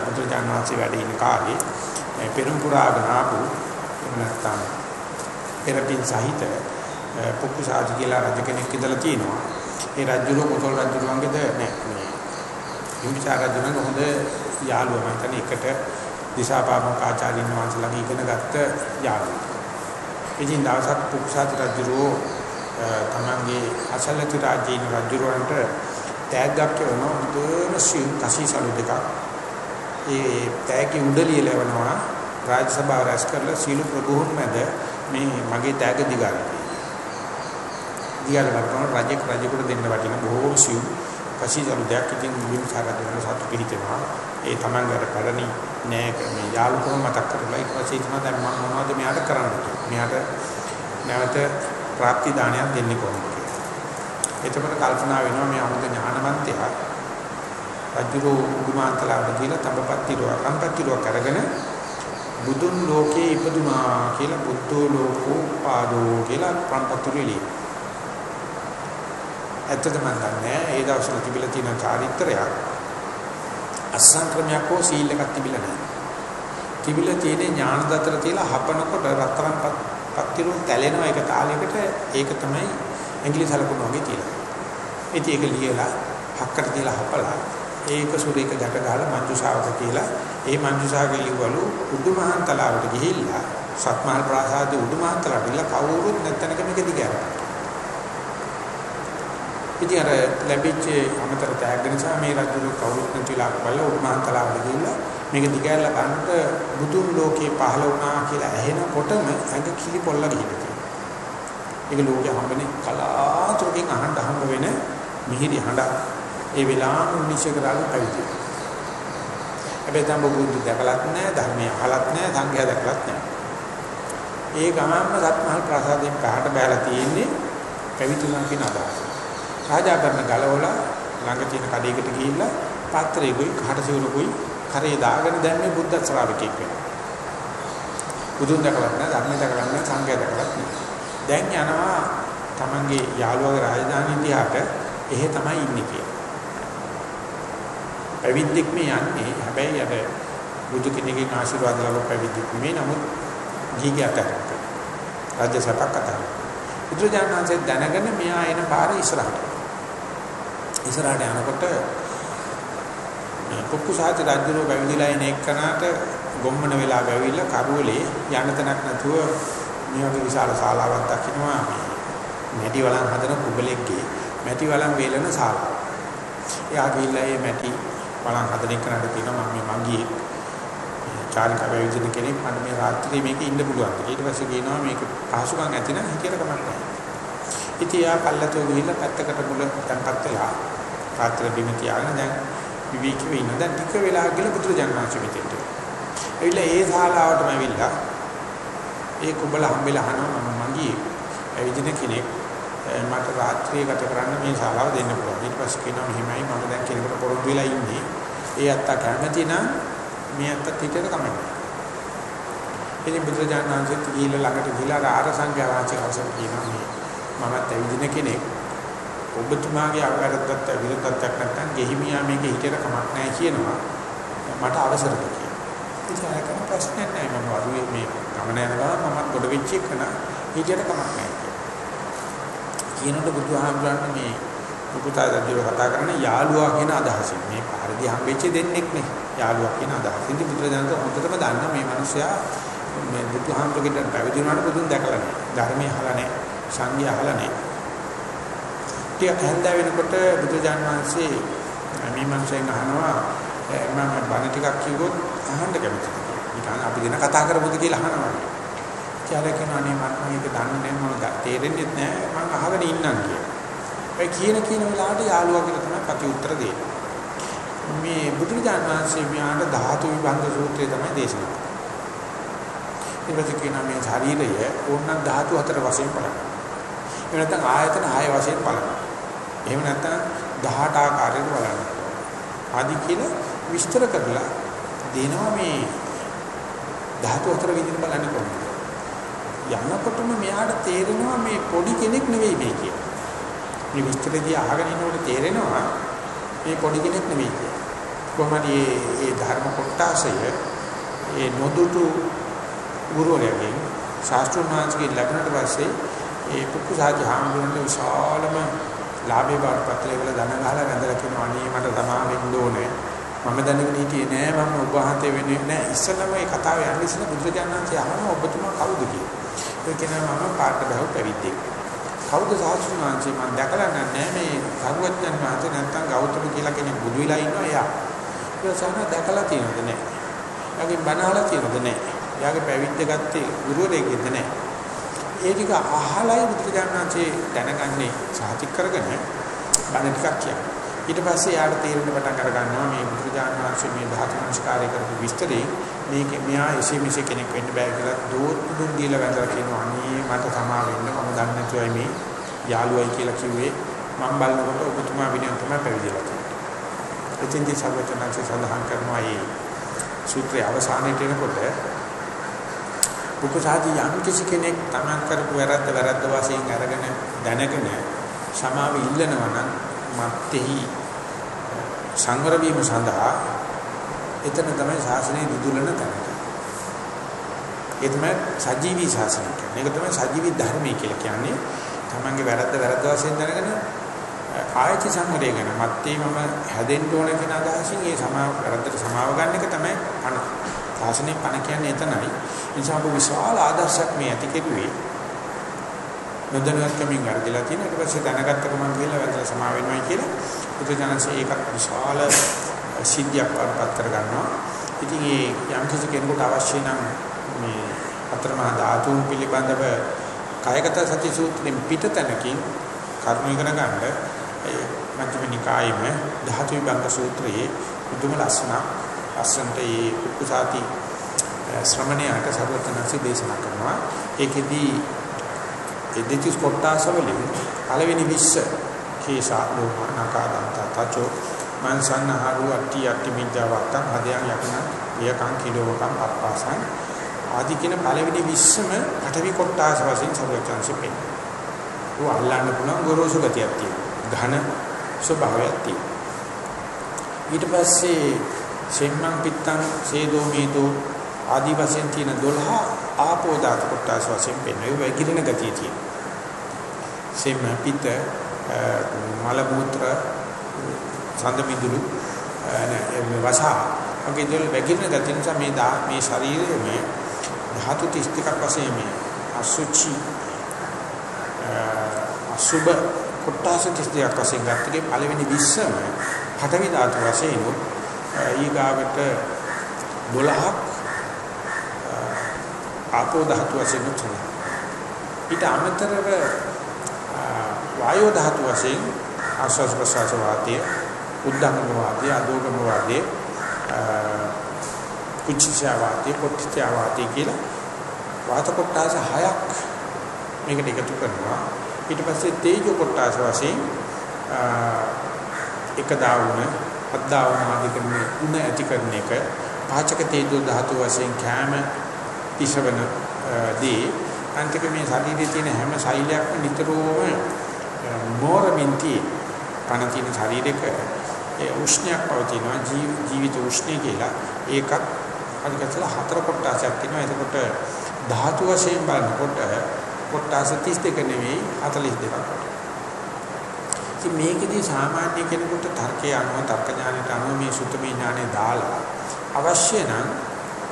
මුද්‍රජාන වාසී වැඩ ඉන්න කාලේ පෙරම් පුරාගෙන ආපු නැත්තම් පෙරපින් සහිත පුකුසාජි කියලා රජ කෙනෙක් ඉඳලා තියෙනවා. ඒ රජුරෝ කොතල් රජුරුවන්ගේද නෑ මේ හිමිචාර රජුණන් හොඳ යාළුවා මම තනි එකට දිසාපාමක ආචාර්යින් වහන්සේලාගේ ඉගෙන ගත්ත යාළුවා. ඉතින් දවසක් පුකුසාජි රජුරෝ තමන්ගේ අසලති රාජ්‍යීන රජුරවන්ට තෑග්ගක් කරනවා හොඳම සිව් කසීසලු දෙකක් ඒ තෑග්ගේ උඩ ලියලවනවා රාජ්‍ය සභාව රැස් කරලා සීල ප්‍රභූන් මැද මේ මගේ තෑග්ග දිගාරයි දිගාර වටන රජෙක් රජෙකුට දෙන්න වටින බොහෝ සිව් කසීසලු දෙකක් ඉතින් විමුචාරදෙන සතු පිළිතෙනවා ඒ තමන්ගේ අර පැරණි නෑ මේ යාළුකම මතක් කරලා ඊට පස්සේ තමයි දැන් මම මොනවද මෙයාට කරන්න මෙයාට නැවත ප්‍රාප්ති දානයක් දෙන්නේ කොහොමද? කියලා. එතකොට කල්පනා වෙනවා මේ අමුද ඥානවන්තයා රජුරෝ උගමාන්තලාවට ගිහලා තඹපත්තිරුව රම්පත්තිරුව කරගෙන බුදුන් ලෝකේ ඉපදුනා කියලා බුද්ධෝ ලෝකෝ පාදෝ කියලා රම්පත්තිරුවේලි. ඇත්තද මන් දන්නේ ඒ දවස්වල තිබිලා තියෙන චාරිත්‍රයක් අසංක්‍රමයක් හෝ සීල් එකක් තිබිලා නැහැ. තිබිලා තියෙන ඥාන දතර තියලා හපනකොට රත්තරන්පත් පත්තිරුන් තැලෙනවා ඒක තාලයකට ඒක තමයි ඇඟිලි සලකුණු වගේ තියෙනවා. ඉතින් ඒක ලියලා හක්කට තියලා හපලා ඒක සුරේක ගැට ගහලා මංජුසාවක කියලා ඒ මංජුසාවක ලිව්වලු උඩුමහන් තලාවට ගිහිල්ලා සත්මහල් ප්‍රාසාදයේ උඩුමහන් තලාවට ගිහිල්ලා කවුරුත් නැත්තනක මේක දිගහැරලා. ඉතින් අර ලැබිච්ච අමතර තෑග්ග නිසා මේ රජු කවුරුත් නැතිලා බලලා උඩුමහන් තලාවට ගිහිල්ලා මේක දිගහැරලා බලනකොට බුදුන් ලෝකේ පහළ වුණා කියලා ඇහෙනකොටම ඇඟ කිලි පොල්ල ගිහිල්ලා තියෙනවා. ඒක ලෝකේ හම්බෙන්නේ කලාතුරකින් අහන්න හම්බ වෙන මිහිරි හඬ. ඒ වෙලාවම නිශ්චය කරලා පැවිදි. හැබැයි තම බුදු දැකලත් නැහැ, ධර්මය අහලත් නැහැ, සංඝයා දැකලත් නැහැ. ඒ ගමන්ම සත්මහල් ප්‍රසාදයෙන් පහට බහලා තියෙන්නේ පැවිදිුණා කියන අදහස. රාජාකරණ ගලවලා ළඟ තියෙන කඩේකට ගිහිල්ලා පාත්‍රයකුයි කහට සිවුරකුයි කරේ දාගෙන දැන් මේ බුද්ධ ශ්‍රාවකෙක් වෙනවා. බුදුන් දැකලා නැහැ, ධර්මය දැකලා නැහැ, සංඝය දැකලා නැහැ. දැන් යනවා තමන්ගේ යාළුවගේ රාජධානිය දිහාට එහෙ තමයි ඉන්නේ කියලා. පැවිද්දෙක් මේ යන්නේ හැබැයි අර බුදු කෙනෙක්ගේ ආශිර්වාද ලැබ පැවිද්දෙක් මේ නමුත් ගිහිගත කරා. රාජ්‍ය සපක් කතා. බුදුජානනාංශය දැනගෙන මෙයා එන පාර ඉස්සරහට. ඉස්සරහට යනකොට කුක්කුසාති රජුව පැවිදිලා එන එක්කනට ගොම්මන වෙලා වැවිලා කරුවලේ යන්න තැනක් නැතුව මේ වගේ විශාල ශාලාවක් දකින්නවා මැටි වලන් හදන කුඹලෙක්ගේ මැටි වලන් වේලන ශාලාව. එයා ගිහිල්ලා මේ මැටි වලන් හදන එක්කනට කියනවා මම මේ මගේ චාරිකා වේදින කෙනෙක් මට මේ රාත්‍රියේ මේක ඉන්න පුළුවන්. ඊට පස්සේ කියනවා මේක පහසුකම් ඇති නම් හිතියට කමක් නැහැ. ඉතින් යා කල්ලාතෝ ගිහිල්ලා පැත්තකට මුල තැන්පත් වෙලා රාත්‍රියේ බිම තියාගෙන දැන් විවේකීව ඉන්න. දැන් ටික වෙලා ගිහලා බුදුරජාණන් වහන්සේ මෙතෙන්ට. එවිලා ඒ ශාලාවටම ඇවිල්ලා ඒ කුඹල හම්බෙලා අහනවා මම මගේ ඇවිදින කෙනෙක් මට රාත්‍රියේ ගත කරන්න මේ ශාලාව දෙන්න පුළුවන්. ඊට පස්සේ කියනවා මෙහෙමයි මම දැන් කෙනෙකුට පොරොන්දු වෙලා ඉන්නේ. ඒ අත්ත කැමති නම් මේ අත්තත් හිතේට කමන්නේ. ඉතින් බුදුරජාණන් වහන්සේ ගිහිල්ලා ළඟට ගිහිල්ලා ආර සංඝයා වහන්සේ අවසන් කියනවා මේ මමත් ඇවිදින කෙනෙක්. ඔබතුමාගේ අවකාරයත් විරුද්ධත්වයක් නැත්නම් ගෙහිමියා මේකේ හිතේට කමක් නැහැ කියනවා. මට අවසරද කියලා. ඉතින් ආයක ප්‍රශ්නයක් නැහැ මම වරුවේ මේ ගමන යනවා මමත් කොට වෙච්ච එකන හිතේට කමක් නැහැ කියලා. කියනකොට බුදුහාමුදුරන් මේ පුතා දදිව කතා කරන යාළුවා කියන අදහසින් මේ පාරදී හම්බෙච්ච දෙන්නෙක් නේ. යාළුවා කියන අදහස. ඉතින් බුදුරජාණන් හොඳටම දන්නා මේ මිනිසයා මේ බුදුහාමුදුරගෙන් පැවිදි වුණාට බුදුන් දැකලා නැහැ. ධර්මයේ අහලා නැහැ. සංඝය අහලා නැහැ. ටික හැන්ද වෙනකොට බුදුරජාණන් වහන්සේ මේ මිනිසෙන් අහනවා මම බණ ටිකක් කිව්වොත් අහන්න කැමතිද? නිකන් අපි දෙන කතා කරමුද කියලා අහනවා. කියලා කියනවා නේ මම මේක දන්නේ නැහැ මම තේරෙන්නේ නැහැ මම අහගෙන ඉන්නම් කියලා. ඒ කියන කියන වෙලාවට යාළුවා කියලා තමයි ප්‍රති උත්තර දෙන්නේ. මේ බුදුරජාණන් වහන්සේ මෙයාට ධාතු විභංග සූත්‍රය තමයි දේශනා කළේ. ඊපස්සේ කියන මේ ශරීරය ඕනනම් ධාතු හතර වශයෙන් බලන්න. එහෙම නැත්නම් ආයතන 6 වශයෙන් බලන්න. එහෙම නැත්නම් 18 ආකාරයෙන් බලන්න. ආදි කියලා විස්තර කරලා දෙනවා මේ ධාතු හතර විදිහට බලන්නේ කොහොමද? යනකොටම මෙයාට තේරෙනවා මේ පොඩි කෙනෙක් නෙවෙයි මේ කියන්නේ. මේ විස්තරදී අහගෙන ඉන්නකොට තේරෙනවා මේ පොඩි කෙනෙක් නෙවෙයි කියන්නේ. කොහොමද මේ මේ ධර්ම කොටාසය ඒ නොදුටු ගුරුවරයාගෙන් ශාස්ත්‍රීය ඥානයේ ලැබුණට පස්සේ ඒ පුකුසාජි හාමුදුරන්ගේ විශාලම ලාභේ බාරපත්‍රය වල ධන ගහලා වැඳලා කියනවා අනේ මට තමා වෙන්න ඕනේ මම දැනගෙන හිටියේ නෑ මම ඔබ වහන්සේ වෙන්නේ නෑ ඉස්සෙල්ලාම මේ කතාව යන්නේ ඉස්සෙල්ලා බුදුරජාණන්සේ අහනවා ඔබතුමා කවුද කියලා ඒ කියනවා මම පාට බහුව පැවිද්දෙක් කවුද ශාස්ත්‍රීය ඥානසේ මම දැකලා නෑ මේ සරුවඥන් වහන්සේ නැත්තම් ගෞතම කියලා කෙනෙක් බුදු වෙලා ඉන්නවා එයා ප්‍රසන්න දැකලා තියෙනවද නැහැ. යාගේ බණහලා තියෙනවද නැහැ. යාගේ පැවිද්ද ගත්තේ ගුරුවරයෙක්ද නැහැ. ඒ ටික අහලයි බුදුරජාණන්සේ දැනගන්නේ සාතික් කරගෙන බණ ටිකක් කියන්නේ. ඊට පස්සේ යාට තේරෙන්න පටන් අර ගන්නවා මේ බුදුරජාණන් වහන්සේ මේ ධාතු නමස්කාරය කරපු විස්තරේ මේක මෙහා එසේ මෙසේ කෙනෙක් වෙන්න බෑ කියලා දෝත් දුන් දීලා වැඳලා කියනවා. අනේ මට තමා වෙන්න මම දන්නේ නැතුවයි මේ යාළුවයි කියලා කිව්වේ? මම බලනකොට ඔබතුමා විනය තමයි පැවිදිලා එතෙන්දී සර්වචනංශය සඳහන් කරනවා මේ සූත්‍රයේ අවසානයේට එනකොට පුකුසාදී යම් කිසි කෙනෙක් තමන් කරපු වැරද්ද වැරද්ද වශයෙන් අරගෙන දැනගෙන සමාව ඉල්ලනවා නම් මත්ෙහි සංවර වීම සඳහා එතන තමයි ශාසනය දුදුලන තැන. ඒ තමයි සජීවී ශාසනය කියන්නේ. ඒක තමයි සජීවී ධර්මය කියලා කියන්නේ. තමන්ගේ වැරද්ද වැරද්ද වශයෙන් දැනගෙන ආයති සංවරය ගැන මත්තේ මම හැදෙන්න ඕන කියන අදහසින් ඒ සමාව වැරද්දට සමාව ගන්න එක තමයි පණ. ශාසනයේ පණ කියන්නේ එතනයි. නිසා අපු විශාල ආදර්ශයක් මේ ඇති කෙරුවේ. නොදැනුවත්කමින් වැරදිලා තියෙන ඊට පස්සේ දැනගත්ත ගමන් ගිහලා වැරදලා සමාව වෙනවයි කියලා බුදුජානසී ඒකත් විශාල සිද්ධියක් වඩපත් කර ගන්නවා. ඉතින් ඒ යම් කිසි කෙනෙකුට අවශ්‍ය නම් මේ අතරමහා ධාතුන් පිළිබඳව කායගත සති සූත්‍රයෙන් පිටතනකින් කරුණු ඉගෙන ගන්න ඒ මධ්‍යම නිකායෙම ධාතු විභංග සූත්‍රයේ මුදුම ලස්සන අසන්ට ඒ කුසාති ශ්‍රමණයාට සර්වඥාන්සේ දේශනා කරනවා ඒකෙදී ඒ දෙතිස් කොට්ටාසවලින් පළවෙනි 20 කේසා ලෝමනකාදන්ත තචෝ මන්සන්නහරු අට්ටි අට්ටි මිද්දවත්තං හදයන් යකන යකං කිලෝකම් අප්පාසං ආදි කියන පළවෙනි 20ම අටවි කොට්ටාස වශයෙන් සර්වචන්සි පෙන්. ਉਹ අල්ලන්න පුළුවන් ගොරෝසු ගතියක් තියෙනවා. ඝන ස්වභාවයක් තියෙනවා. ඊට පස්සේ සෙම්මන් පිත්තං සේදෝ මේතෝ ආදි වශයෙන් තියෙන 12 ආපෝදාත කොට්ටාස වශයෙන් පෙන්වයි. වැගිරෙන ගතිය තියෙනවා. සෙම්ම පිත මල මූත්‍ර සඳ මිදුළු නේ වසා වගේ දේවල් වැగిරෙන ගතිය නිසා මේ මේ ශරීරයේ මේ ධාතු 32ක් වශයෙන් මේ අසුචි අසුබ කොටස් 32ක් වශයෙන් ගත්තකේ පළවෙනි 20ම පඨවි ධාතු වශයෙන් ඊගාවට 12ක් ආපෝ ධාතු වශයෙන් තුන. ඊට අමතරව වායෝ ධාතු වශයෙන් ආශ්වාස ප්‍රශ්වාස වාතය උද්දංගම වාතය අදෝගම වාතය කුච්චිචා වාතය පොට්ටිචා වාතය කියලා වාත කොටස හයක් මේකට එකතු කරනවා. ඊට පස්සේ තේජෝ කොටස වශයෙන් එක දාවුන හත් දාවුන ආදී කරන උණ ඇති කරන එක පාචක තේජෝ ධාතු වශයෙන් කැම පිසවන දී. අන්තික මේ ශරීරයේ තියෙන හැම සෛලයක්ම නිතරම මෝරමින්ති පණ තියෙන ශරීරයක ඒ උෂ්ණයක් පවතිනවා ජීවිත උෂ්ණය කියලා. ඒකත් අනිකසල හතර කොටසක් තියෙනවා. එතකොට ධාතු වශයෙන් බලනකොට කොටස 32 නෙවෙයි 42ක් ඉතින් මේකෙදී සාමාන්‍ය කෙනෙකුට තර්කයේ අනුව තර්ක ඥානයට අනුව මේ සුතමේ ඥානෙ දාලා අවශ්‍ය නම්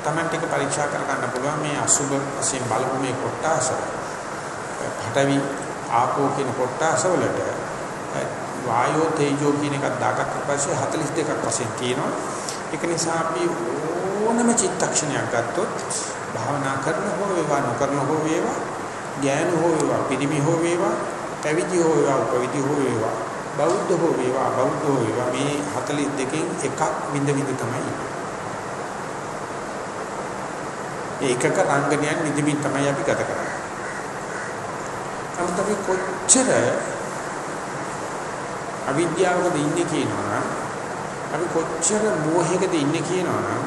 Taman ටික පරීක්ෂා කර ගන්න පුළුවන් මේ අසුබ වශයෙන් බලපු මේ කොටස. පඨවි ආපෝ කියන කොටස වලට වායෝ තේජෝ කියන එකක් දාගත්ත පස්සේ 42ක් වශයෙන් තියෙනවා ඒක නිසා අපි ඕනම චිත්තක්ෂණයක් ගත්තොත් භාවනා කරන හෝ වේවා නොකරන හෝ වේවා ඥාන හෝ වේවා පිරිමි හෝ වේවා පැවිදි හෝ වේවා උපවිදි හෝ වේවා බෞද්ධ හෝ වේවා බෞද්ධ හෝ වේවා මේ 42කින් එකක් විඳ විඳ තමයි ඒකක රංගනයන් නිදිමින් තමයි අපි ගත කරන්නේ. නමුත් අපි කොච්චර අවිද්‍යාවකද ඉන්නේ කියනවනම් අපි කොච්චර මෝහයකද ඉන්නේ කියනවනම්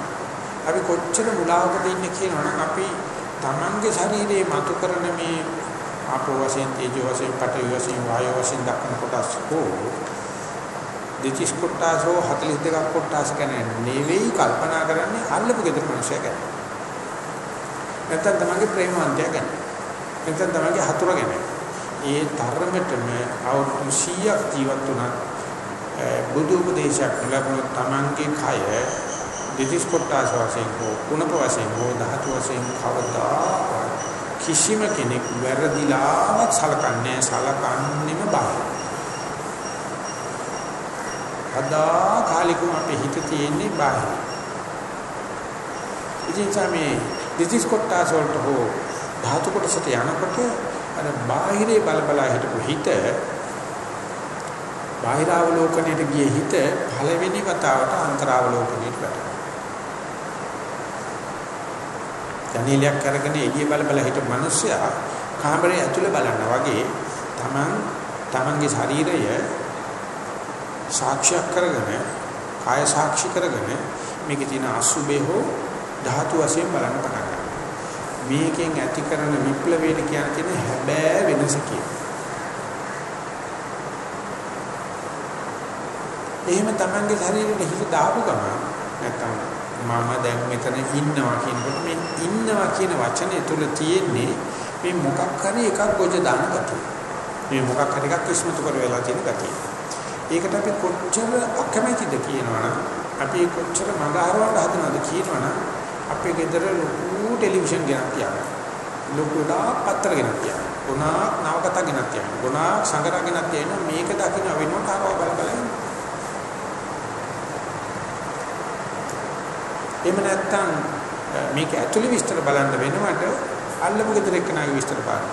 අපි කොච්චර මුලාවකද ඉන්නේ කියනවනම් අපි Tamange ශරීරයේ මතු කරන මේ ආපෝ වශයෙන් තේජෝ වශයෙන් පඨවි වශයෙන් වායෝ වශයෙන් දක්වන කොටස් කෝ දෙතිස් කොටස් හෝ 42ක් කොටස් ගැන නෙවෙයි කල්පනා කරන්නේ අල්ලපු ගෙදර මිනිස්සයා ගැන. නැත්නම් තමන්ගේ ප්‍රේමවන්තයා ගැන. නැත්නම් තමන්ගේ හතුර ගැන. ඒ තරමටම අවුරුදු 100ක් ජීවත් වුණා බුදු උපදේශයක් ලැබුණොත් තමන්ගේ කය දෙතිස් කොටස් වශයෙන් හෝ කුණප වශයෙන් හෝ ධාතු වශයෙන් කවදා කිසිම කෙනෙක් වැරදිලාවත් සලකන්නේ සලකන්නේම බාහිර. අදා කාලිකුම අපේ හිත තියෙන්නේ බාහිර. ඉතින් සමේ දෙතිස් කොටස් වලට හෝ ධාතු කොටසට යනකොට අර බාහිරේ බල බල හිටපු හිත බාහිරාවලෝකණයට ගිය හිත පළවෙනි වතාවට අන්තරාවලෝකණයට වැටෙනවා. ජනේලයක් අරගෙන එළිය බල බල හිටපු මිනිස්සයා කාමරේ ඇතුලේ බලනවා වගේ Taman Tamanගේ ශරීරය සාක්ෂි කරගෙන කාය සාක්ෂි කරගෙන මේකේ තියෙන අසුබේ හෝ ධාතු වශයෙන් බලන්න පටන් ගන්නවා. මේකෙන් ඇති කරන විප්ලවයට කියන තියෙන හැබෑ වෙනස කියන. එහෙම Tamanගේ ශරීරෙට හිත දාපු ගමන් නැත්තම් මම දැන් මෙතන ඉන්නවා කියනකොට මේ ඉන්නවා කියන වචනේ තුල තියෙන්නේ මේ මොකක් හරි එකක් ගොජ දාන ගතිය. මේ මොකක් හරි එකක් ඉස්මතු කර වෙලා තියෙන ගතිය. ඒකට අපි කොච්චර අකමැතිද කියනවනම් අපි කොච්චර මඟහරවන්න හදනවද කියනවනම් අපේ ගෙදර ලොකු ටෙලිවිෂන් ගෙනත් තියනවා. ලොකු ලා පත්‍ර ගෙනත් තියනවා. ගුණා නවකතා ගෙනත් තියනවා. ගුණා සංගරා ගෙනත් තියනවා. මේක දකින්න වෙනකොට අරව බල බල එහෙම නැත්නම් මේක ඇතුළේ විස්තර බලන්න වෙනවට අල්ලමු ගෙදර එක්කනාගේ විස්තර බලන්න.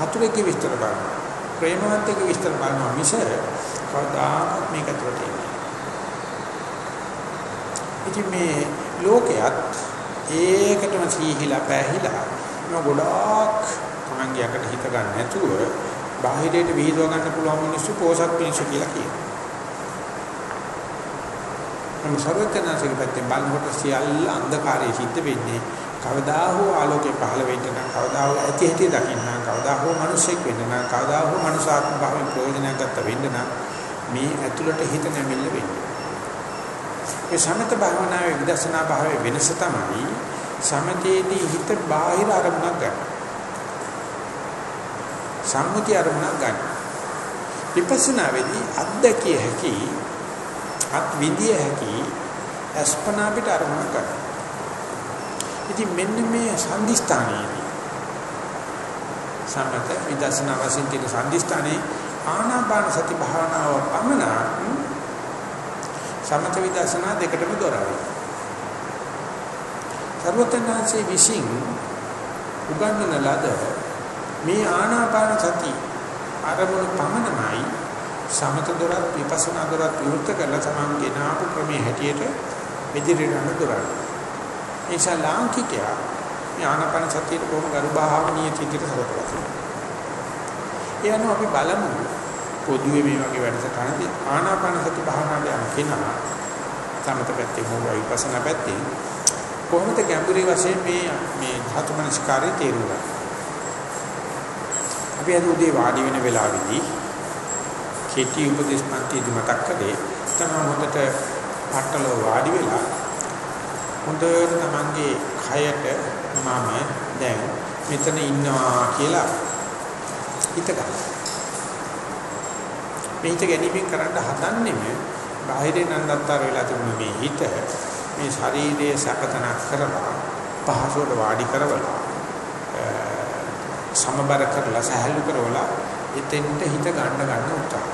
හතුරෙක්ගේ විස්තර බලන්න. ප්‍රේමවන්තයෙක්ගේ විස්තර බලනවා මිස කවදාකවත් මේක ඇතුළට එන්නේ. ඉතින් මේ ලෝකයක් ඒකටම සීහිලා පැහිලා මම ගොඩාක් තමන්ගේ යකට හිත ගන්න නැතුව බාහිරයට විහිදුව ගන්න පුළුවන් මිනිස්සු පෝසත් මිනිස්සු කියලා කියනවා. නම් සර්වඥාසික පැත්තෙන් බලනකොට සියල්ල අන්ධකාරයේ සිද්ධ වෙන්නේ කවදා හෝ ආලෝකේ පහළ වෙන්න නම් කවදා හෝ ඇති ඇති දකින්න නම් කවදා හෝ මිනිසෙක් වෙන්න නම් කවදා හෝ මනුසාත්ම භාවයෙන් ප්‍රයෝජනයක් ගන්න වෙන්න නම් මේ ඇතුළට හිත නැමිල්ල වෙන්නේ. ඒ සමත භාවනාවේ විදර්ශනා භාවයේ වෙනස තමයි සමතේදී හිත බාහිර අරමුණක් ගන්න. සම්මුති අරමුණක් ගන්න. විපස්සනාවේදී අත්දැකිය හැකි අත් විදිය හැකි අස්පනා පිට අරමුණක් ගන්න. ඉතින් මෙන්න මේ සම්දිස්ථානයේදී සමත විදර්ශනා වශයෙන් තියෙන සම්දිස්ථානයේ ආනාපාන සති භාවනාව පමණ සමත විදර්ශනා දෙකටම දොරයි. සර්වතනාංශේ විසින් උගන්වන ලද මේ ආනාපාන සති අරමුණු පමණමයි සමත දොරත් විපස්සනා දොරත් විවෘත කරලා තමන්ගේ නාපු ක්‍රමයේ හැටියට මෙදිරිරන දොරයි. ඒසා ලාංකිකයා මේ ආනාපාන සතියට කොහොම ගරුභාවනීය චිත්‍රිත සලකලා ඒ අනුව අපි බලමු පොදුවේ මේ වගේ වැඩසටහනදී ආනාපාන සති භාවනාවේ යන කෙනා සමත පැත්තේ හෝ විපස්සනා පැත්තේ කොහොමද ගැඹුරේ වශයෙන් මේ මේ ධාතු මනස්කාරය තේරුවා අපි අද උදේ වාඩි වෙන වෙලාවේදී කෙටි උපදේශ පන්තිදී මතක් කළේ තමයි හොඳට පట్టල වාඩි වෙලා හොඳට තමන්ගේ කයට මම දැන් මෙතන ඉන්නවා කියලා හිත ගන්න. මේ හිත ගැනීමෙන් කරන්න හදන්නේම බාහිරේ නන්දත්තර වෙලා තිබුණ මේ හිත මේ ශරීරයේ සකතනක් කරලා පහසුවට වාඩි කරවලා සමබර කරලා සහැල්ලු කරවලා එතෙන්ට හිත ගන්න ගන්න උත්සාහ.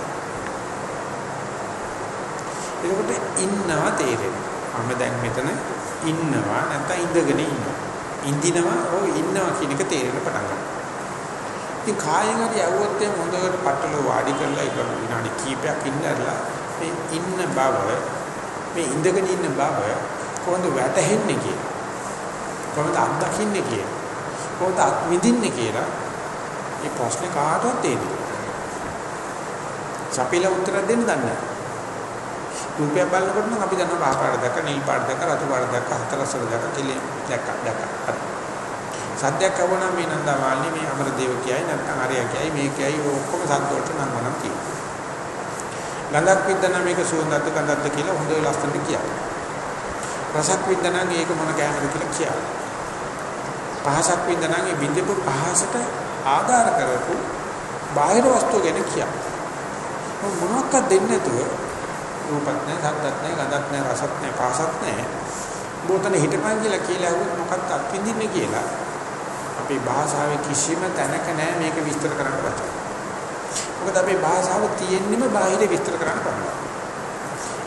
එතකොට ඉන්නවා තේරෙනවා. මම දැන් මෙතන ඉන්නවා නැත්නම් ඉඳගෙන ඉන්නවා. ඉඳිනවා ඕ ඉන්නවා කියන එක තේරෙන්න පටන් ගන්නවා. ඉතින් කායෙන් හරි යවුවොත් එම් හොඳට පట్టල වාඩි කරලා ඒක විනාඩි කීපයක් ඉන්නලා මේ ඉන්න බව මේ ඉඳගෙන ඉන්න බව කොහොමද වැටහෙන්නේ කියලා. කොහොමද අත්දකින්නේ කියලා. කොහොමද අත් විඳින්නේ කියලා මේ ප්‍රශ්නේ කාටවත් තේරෙන්නේ සපිලා උත්තර දෙන්න දන්නේ නැහැ. රූපය බලනකොට නම් අපි දන්නවා පහ පාට දැක්ක නිල් පාට දැක්ක රතු පාට දැක්ක හතරසල දැක්ක කිලි දැක්ක දැක්ක. සද්දයක් අවුණා මේ නන්දා මාල්නි මේ අමරදේව කියයි නැත්නම් අරයා කියයි මේ කියයි ඔක්කොම සද්ද වලට නම් වනම් කියනවා ගඳක් වින්දන මේක සුවඳක්ද ගඳක්ද කියලා හොඳ ලස්සනට කියනවා. රසක් වින්දන මේක මොන කෑමද කියලා කියනවා. පහසක් වින්දන මේ බින්දපු පහසට ආධාර කරපු බාහිර වස්තු ගැන කියනවා. මොනවාක්වත් දෙන්නේ නැතුව රූපත් නැහැ, ශබ්දත් නැහැ, ගඳත් නැහැ, රසත් නැහැ, පහසත් නැහැ. බෝතන හිටපන් කියලා කියලා හුත් මොකක්ද අත්විඳින්නේ කියලා අපේ භාෂාවේ කිසිම තැනක නැහැ මේක විස්තර කරන්න වචන. මොකද අපේ භාෂාව තියෙන්නෙම බාහිර විස්තර කරන්න බෑ.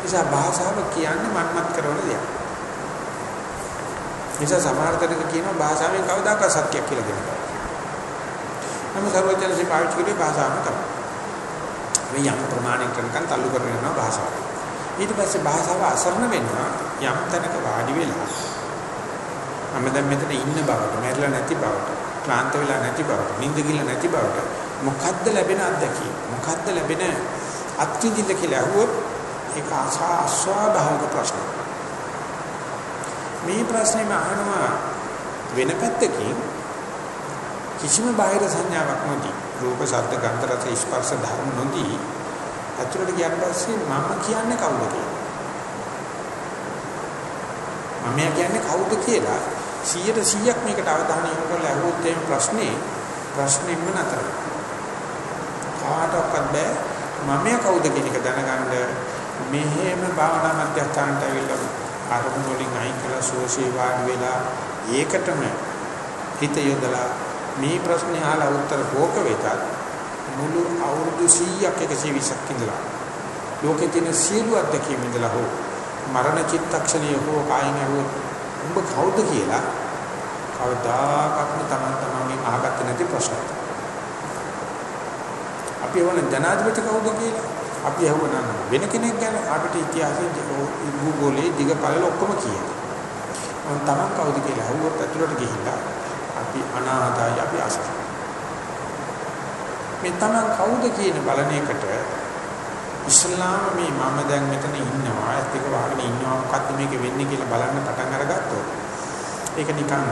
නිසා භාෂාව කියන්නේ මන්මත් කරන දෙයක්. නිසා සමහර තැනක කියනවා භාෂාවෙන් කවදාකවත් සත්‍යයක් කියලා දෙන්න. නමුත් සර්වඥයන්සේ පාවිච්චි කරේ භාෂාවම තමයි. මේ යම් ප්‍රමාණයකට තල්ලු කරගෙන යනවා භාෂාව. ඊට පස්සේ භාෂාව අසරණ වෙනවා යම් තැනක වාඩි වෙලා මම දැන් මෙතන ඉන්න බවට, මැරිලා නැති බවට, ක්ලාන්ත වෙලා නැති බවට, නිින්ද ගිල්ල නැති බවට මොකද්ද ලැබෙන අත්දැකීම? මොකද්ද ලැබෙන අත්විඳින්න කියලා අහුවොත් ඒක අස්වාභාවික ප්‍රශ්නයක්. මේ ප්‍රශ්නේම අහනවා වෙන පැත්තකින් කිසිම බාහිර සංඥාවක් නැති රූප ශබ්ද ගන්ධ රස ස්පර්ශ ධර්ම නොදී අතුරට ගියන් පස්සේ මම කියන්නේ කවුද කියලා. මම කියන්නේ කවුද කියලා 100ට 100ක් මේකට අවධානය යොමු කරලා අහුවොත් එම් ප්‍රශ්නේ ප්‍රශ්නෙම්ම නතර කාටවත් බෑ. මම කවුද කියන එක දැනගන්න මෙහෙම භාවනා මධ්‍යස්ථානට ඇවිල්ලා අරමුණු වලින් අයින් කළා සෝෂේ වාඩි වෙලා ඒකටම හිත යොදලා මේ ප්‍රශ්නේ අහලා උත්තර කෝක වෙතත් මුළු අවුරුදු 100ක් 120ක් ඉඳලා ලෝකේ තියෙන සියලු අත්දැකීම් ඉඳලා හෝ මරණ චිත්තක්ෂණය හෝ කායින් හෝ උඹ කවුද කියලා කවදාකවත් තමන් තමන්ගෙන් අහගත්තේ නැති ප්‍රශ්නයක්. අපි වුණ ජනාධිපති කවුද කියලා අපි අහුවනම් වෙන කෙනෙක් ගැන අපිට ඉතිහාසයේ භූගෝලයේ දිග පළල ඔක්කොම කියනවා. මම තමන් කවුද කියලා අහුවොත් ඇතුළට ගිහිල්ලා අපි අනාථයි අපි අසරණ. මේ තමන් කවුද කියන බලන එකට ඉස්ලාම මේ මම දැන් මෙතන ඉන්නවා ඇත්ත එක වහගෙන ඉන්නවා මොකද්ද මේක වෙන්නේ කියලා බලන්න පටන් අරගත්තොත් ඒක නිකන්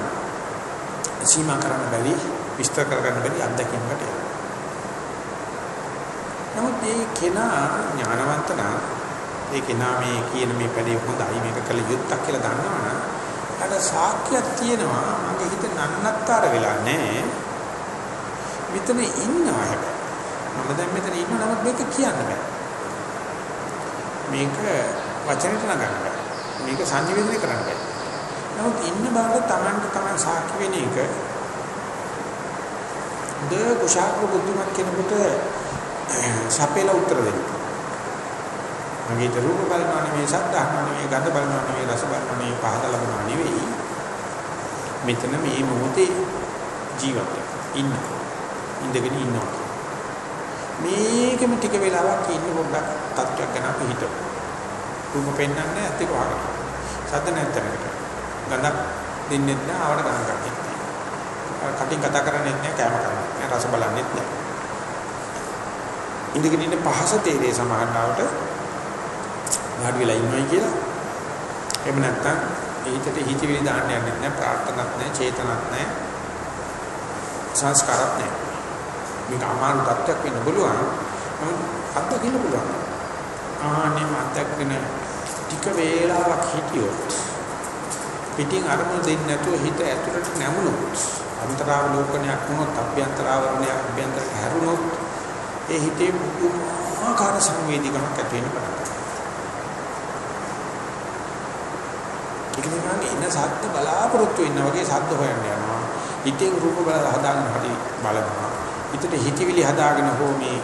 සීමා කරන්න බැරි විස්තර කරගන්න බැරි අත්දැකීමකට එනවා. නමුත් මේ කෙනා ඥානවන්ත නම් ඒ කෙනා මේ කියන මේ පැලේ හොඳයි මේක කළ යුත්තක් කියලා දන්නවනම් අර සාක්ෂියක් තියෙනවා මගේ හිත නන්නත්තර වෙලා නැහැ. මෙතන ඉන්නවා හැබැයි. මම දැන් මෙතන ඉන්නවා නමුත් මේක කියන්න බෑ. මේක වචනෙට නගන්න බෑ. මේක සංජීවනය කරන්න බෑ. නමුත් ඉන්න බවට Tamanට Taman සාක්ෂි වෙන එක. ද කුශාග්‍ර බුද්ධිමත් කෙනෙකුට සපේල උත්තර දෙන්න. මගේ රූප බලනවා නෙවෙයි ශබ්ද අහනවා නෙවෙයි ගඳ බලනවා නෙවෙයි රස බලනවා නෙවෙයි පහද ලබනවා නෙවෙයි. මෙතන මේ මොහොතේ ජීවත් ඉන්න. ඉඳගෙන ඉන්නවා. මේකම ටික වෙලාවක් ඉන්න පොඩ්ඩක් තත්ත්වයක් ගැන අපි හිතමු. රූප පෙන්වන්නේ නැත් ඒක වහගන්න ශබ්ද නැත්තරකට ගඳක් දෙන්නේ නැහැ ආවට ගන්න ගන්න කටින් කතා කරන්නේ නැහැ කෑම කරන්නේ නැහැ රස බලන්නේ නැහැ ඉඳගෙන ඉන්න පහස තේරේ සමහරවට වාඩි වෙලා ඉන්නවයි කියලා. එහෙම නැත්නම් හිතට හිතවිලි දාන්න යන්නේ නැහැ, ප්‍රාර්ථනාවක් නැහැ, චේතනාවක් නැහැ. සංස්කාරයක් නැහැ. මේක අමාරු තත්ත්වයක් වෙන්න පුළුවන්. නමුත් අත්දකින්න පුළුවන්. ආන්නේ මතකගෙන ටික වේලාවක් හිටියොත් පිටින් අරමුණු දෙන්නේ නැතුව හිත ඇතුළට නැමුණොත් අන්තරාවලෝකනයක් වුණොත් අභ්‍යන්තරාවරණයක් අභ්‍යන්තරට හැරුණොත් ඒ හිතේ පුදුමාකාර සංවේදීකමක් ඇති වෙන්න පටන් ඒක නිකන් ඉන්න සද්ද බලාපොරොත්තු වෙන්න වගේ සද්ද හොයන්න යනවා. හිතෙන් රූප බල හදාගෙන හරි බලනවා. හිතට හිතවිලි හදාගෙන හෝ මේ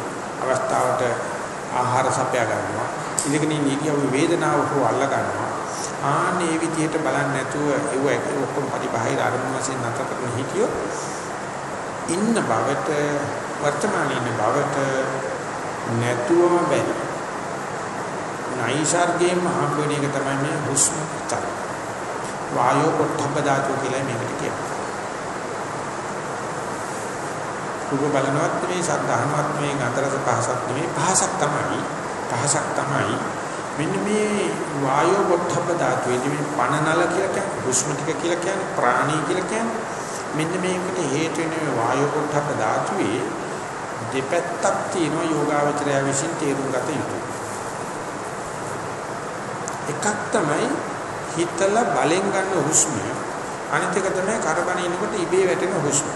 අවස්ථාවට ආහාර සපයා ගන්නවා. ඉඳගෙන ඉන්න ඉරියව් වේදනාව හෝ අල්ල ගන්නවා. ආන්නේ විදිහට බලන්නේ නැතුව ඒව එක ඔක්කොම පරිබාහිර අරමුණු වශයෙන් නැතර කරන හිතියොත් ඉන්න බවට වර්තමානයේ ඉන්න බවට නැතුවම බැරි. නයිසර්ගයෙන් හම්බ වෙන එක තමයි මේ හුස්ම තරම. වායෝ පොට්ටබ්බ ධාතුව කියලා මේකට කියනවා. රූප බලනවත් නෙවෙයි සද්ධාහනවත් නෙවෙයි ගන්ධරස පහසක් නෙවෙයි පහසක් තමයි පහසක් තමයි මෙන්න මේ වායෝ පොට්ටබ්බ ධාතුවේදී මේ පණනල කියලා කියන්නේ හුස්ම ටික කියලා කියන්නේ ප්‍රාණී කියලා කියන්නේ. මෙන්න මේකට හේතු වෙන වායෝ පොට්ටබ්බ ධාතුවේ දෙපැත්තක් තියෙනවා යෝගාවචරය විසින් තේරුම් ගත යුතුයි. එකක් තමයි හිතලා බලෙන් ගන්න හුස්ම. අනිත් එක තමයි කරබන ඉන්නකොට ඉබේ වැටෙන හුස්ම.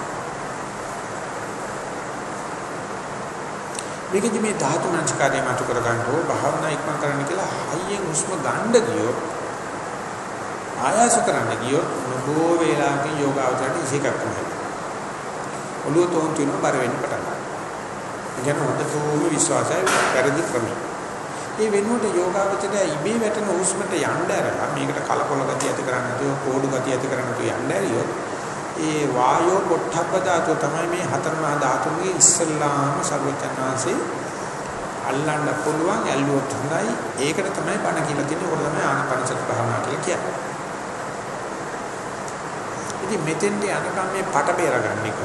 මේකෙදි මේ ධාතු මනස්කාරය මතු කර ගන්න ඕ භාවනා ඉක්මන් කරන්න කියලා හයියෙන් හුස්ම ගන්න ගියොත් ආයාස කරන්න ගියොත් නොබෝ වේලාවක යෝගාවචරයට ඉසිකක් නැහැ ඔළුව තෝන් තුන බර වෙන්න පටන් ගන්නවා. ඒ කියන්නේ හොඳටම විශ්වාසය වැරදි ක්‍රමයක්. ඒ වෙනුවට යෝගාවචරය ඉබේ වැටෙන හුස්මට යන්න ඇරලා මේකට කලකොල ගතිය ඇති කරන්න නැතුව කෝඩු ගතිය ඇති කරන්න නැතුව යන්න ඇරියොත් ඒ වායෝ පොට්ටබ්බ ධාතුව තමයි මේ හතර මහා ධාතුන්ගේ ඉස්සල්ලාම සර්වචනාංශේ අල්ලන්න පුළුවන් ඇල්ලුවොත් හොඳයි. ඒකට තමයි බණ කියලා තියෙන්නේ ඔකට තමයි ආනපනසති භාවනා කියලා කියන්නේ. ඉතින් මෙතෙන්ට යනකම් මේ පට බේරගන්න එක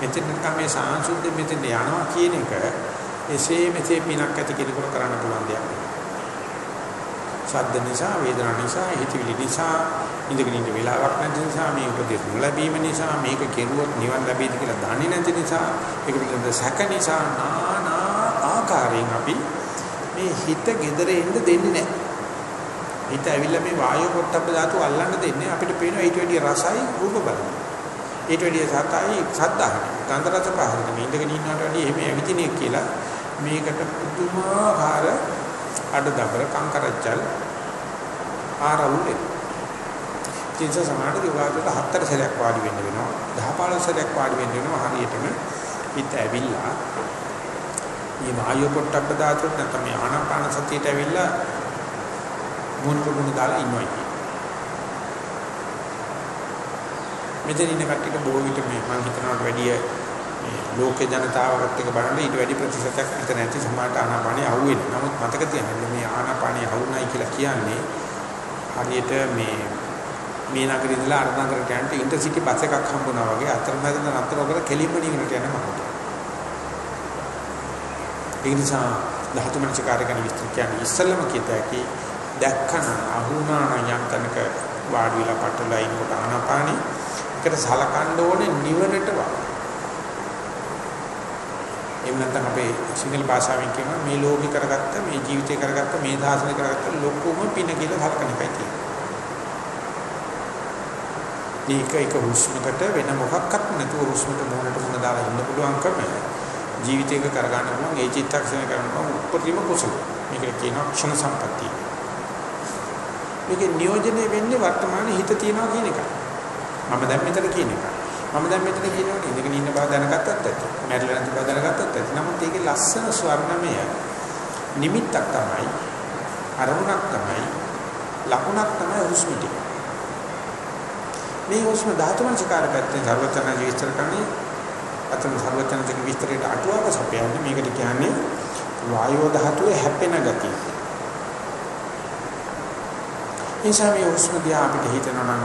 මෙතෙන්ට මේ සාංශුද්ධ මෙතෙන්ට යනවා කියන එක එසේ මෙසේ පිනක් ඇති කෙනෙකුට කරන්න පුළුවන් දෙයක්. ශබ්ද නිසා, වේදනා නිසා, හිතවිලි නිසා, ඉඳගෙන ඉන්න වෙලාවක් නැති නිසා, මේ උපදෙස් නොලැබීම නිසා, මේක කෙරුවොත් නිවන් ලැබෙයිද කියලා දන්නේ නැති නිසා, ඒක පිළිබඳ සැක නිසා নানা ආකාරයෙන් අපි මේ හිත gedere එන්න දෙන්නේ නැහැ. හිත ඇවිල්ලා මේ වායෝ පොට්ටබ්බ ධාතු අල්ලන්න දෙන්නේ අපිට පේනවා ඊට වැඩිය රසයි රූප බලන. ඊට වැඩිය සතයි සද්දාහන. ගන්ධ රස පහළ මේ ඉඳගෙන ඉන්නවට වැඩිය එහෙම ඇවිදිනේ කියලා මේකට පුදුමාකාර අඩදබර කංකරච්චල් ආරවුලේ. කිංස සමාඩ යෝගාවට හතර සැරයක් වාඩි වෙන්න වෙනවා. 10 15 සැරයක් වාඩි වෙන්න වෙනවා. හරියටම හිත ඇවිල්ලා. මේ වායු පොට්ටබ්බ ධාතුත් නැත්නම් මේ ආනාපාන සතියට ඇවිල්ලා මුල් පුරුදු දාලා ඉන්නවා මෙතන ඉන්න කට්ටියට බොහෝ විට මේ මම හිතනවට වැඩිය මේ ලෝක ජනතාවකට එක බලන්න ඊට වැඩි ප්‍රතිශතයක් හිත නැති සමාජ ආනාපානිය අහුවෙන්නේ. නමුත් මතක තියාගන්න මේ ආනාපානිය අහුණයි කියලා කියන්නේ හරියට මේ මේ නගරේ ඉඳලා අර නගරට යන්න ඉන්ටර්සිටි බස් එකක් හම්බුනා වගේ අතරමැද නතර කර කෙලින්ම නිගනට යන මහත. ඒ නිසා ධාතු මනසකාරය ගැන විස්තර කියන්නේ ඉස්සල්ලාම කියත හැකි දැක්කන අහුණාන යම් තැනක වාඩි වෙලා පටලලා ඉන්නකොට ආනාපානි එකට සලකන්න ඕනේ නිවනට වා. එහෙම නැත්නම් අපේ සිංහල භාෂාවෙන් කියනවා මේ ලෝකේ කරගත්ත මේ ජීවිතේ කරගත්ත මේ සාසනය කරගත්ත ලොකුම පින කියලා සලකන එකයි තියෙන්නේ. මේක එක හුස්මකට වෙන මොකක්වත් නැතුව හුස්මට මොනට මොන දාලා ඉන්න පුළුවන්කම ජීවිතයක කරගන්න පුළුවන් ඒ චිත්තක්ෂණය කරන්න පුළුවන් උපරිම කුසල. මේකට කියනවා ක්ෂණ සම්පත්තිය. මේක නියෝජනය වෙන්නේ වර්තමානයේ හිත තියනවා කියන එකයි. මම දැන් මෙතන කියන එකයි. මම දැන් මෙතන කියනකොට ඉඳගෙන ඉන්න බව දැනගත්තත් ඇති. මැරිලා නැති බව දැනගත්තත් ඇති. නමුත් ඒකේ ලස්සන ස්වර්ණමය නිමිත්තක් තමයි අරමුණක් තමයි ලකුණක් තමයි හුස්ම ටික. මේ හුස්ම ධාතු මනසකාර පැත්තෙන් සර්වචන විස්තර කරන්නේ අතන සර්වචන දෙක විස්තරයට අටුවක සපයන්නේ මේකට කියන්නේ වායෝ ධාතුවේ හැපෙන ගතිය. එනිසා මේ හුස්ම දිහා අපිට හිතනවා නම්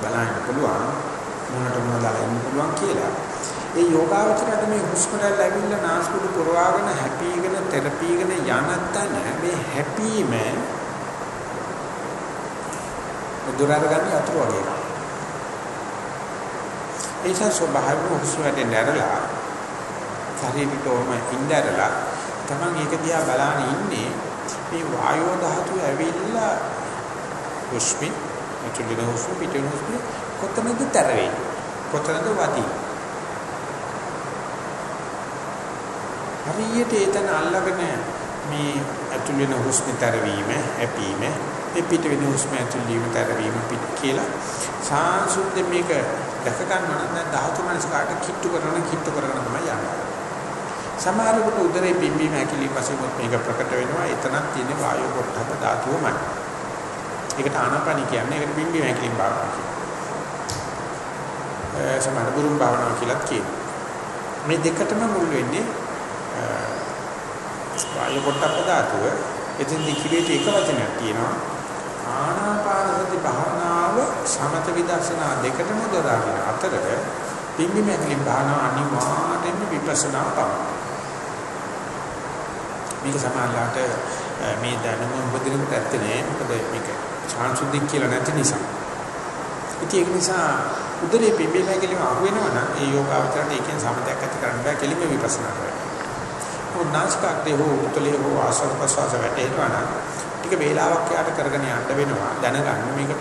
බලන්න පුළුවන් මොනට මොන දාලා ඉන්න පුළුවන් කියලා. ඒ යෝගාවචරයට මේ හුස්ම රැල්ල ඇවිල්ලා නාස්පුඩු පුරවාගෙන හැපීගෙන තෙරපීගෙන යන තැන මේ හැපීම දුරාරගන්නේ අතුරු වගේ එකක්. ඒසත් ස්වභාවික හුස්ම රැල්ල නැරලා ශරීරිකවම ඉඳරලා තමන් ඒක දිහා බලාන ඉන්නේ මේ වායෝ ධාතුව ඇවිල්ලා හුස්මි ඇතුළේ හුස්ම පිටින් හුස්ම කොතනද තර වෙන්නේ කොතනද වදී හරියට ඒතන අල්ලගෙන මේ ඇතුළේ වෙන හුස්ම තරවීම හැපීම ඒ පිට වෙන හුස්ම ඇතුළේ වීම තරවීම පිට කියලා සාංශුද්ධ මේක දැක ගන්නවා නම් දැන් ධාතු මනස කාට කිට්ටු කරන කිට්ටු කරන තමයි යන්නේ. සමහරකට උදරේ පිම්බීම හැකිලි පස්සේ මේක ප්‍රකට වෙනවා. එතනක් තියෙන වායු කොටහක ධාතුවමයි. ඒකට ආනාපානි කියන්නේ ඒකට පිම්බීම හැකිලි භාවනාව කියනවා සමහර බුරුම් භාවනාව කියලාත් කියනවා. මේ දෙකටම මුල් වෙන්නේ වායු කොටක ධාතුව එතෙන් දිකිරේට එක වචනයක් තියෙනවා. ආනාපාන සති භාවනාව සමත විදර්ශනා දෙකටම දොරාගෙන අතර පිම්බි මැකිලින් භාවනාව අනිවාර්යෙන්ම විපස්සනා පමණයි මේක සමානලාට මේ දැනුම උපදිනකොට ඇත්තේ නෑ. මොකද මේක චාන්සුද්දික් කියලා නැති නිසා. ඉතින් ඒක නිසා උදේ පිම්බි මැකිලින් අහු වෙනවා නම් ඒ යෝගාවචරණ ඒකෙන් සමතයක් ඇති කරන්න බෑ කෙලිම විපස්සනා කරන්න. උනාස්කාග්‍රේ හෝ උතුලේ හෝ ආසව ප්‍රසවාස වැටෙනවා නම් ටික වේලාවක් යාට කරගෙන යන්න වෙනවා. දැනගන්න මේක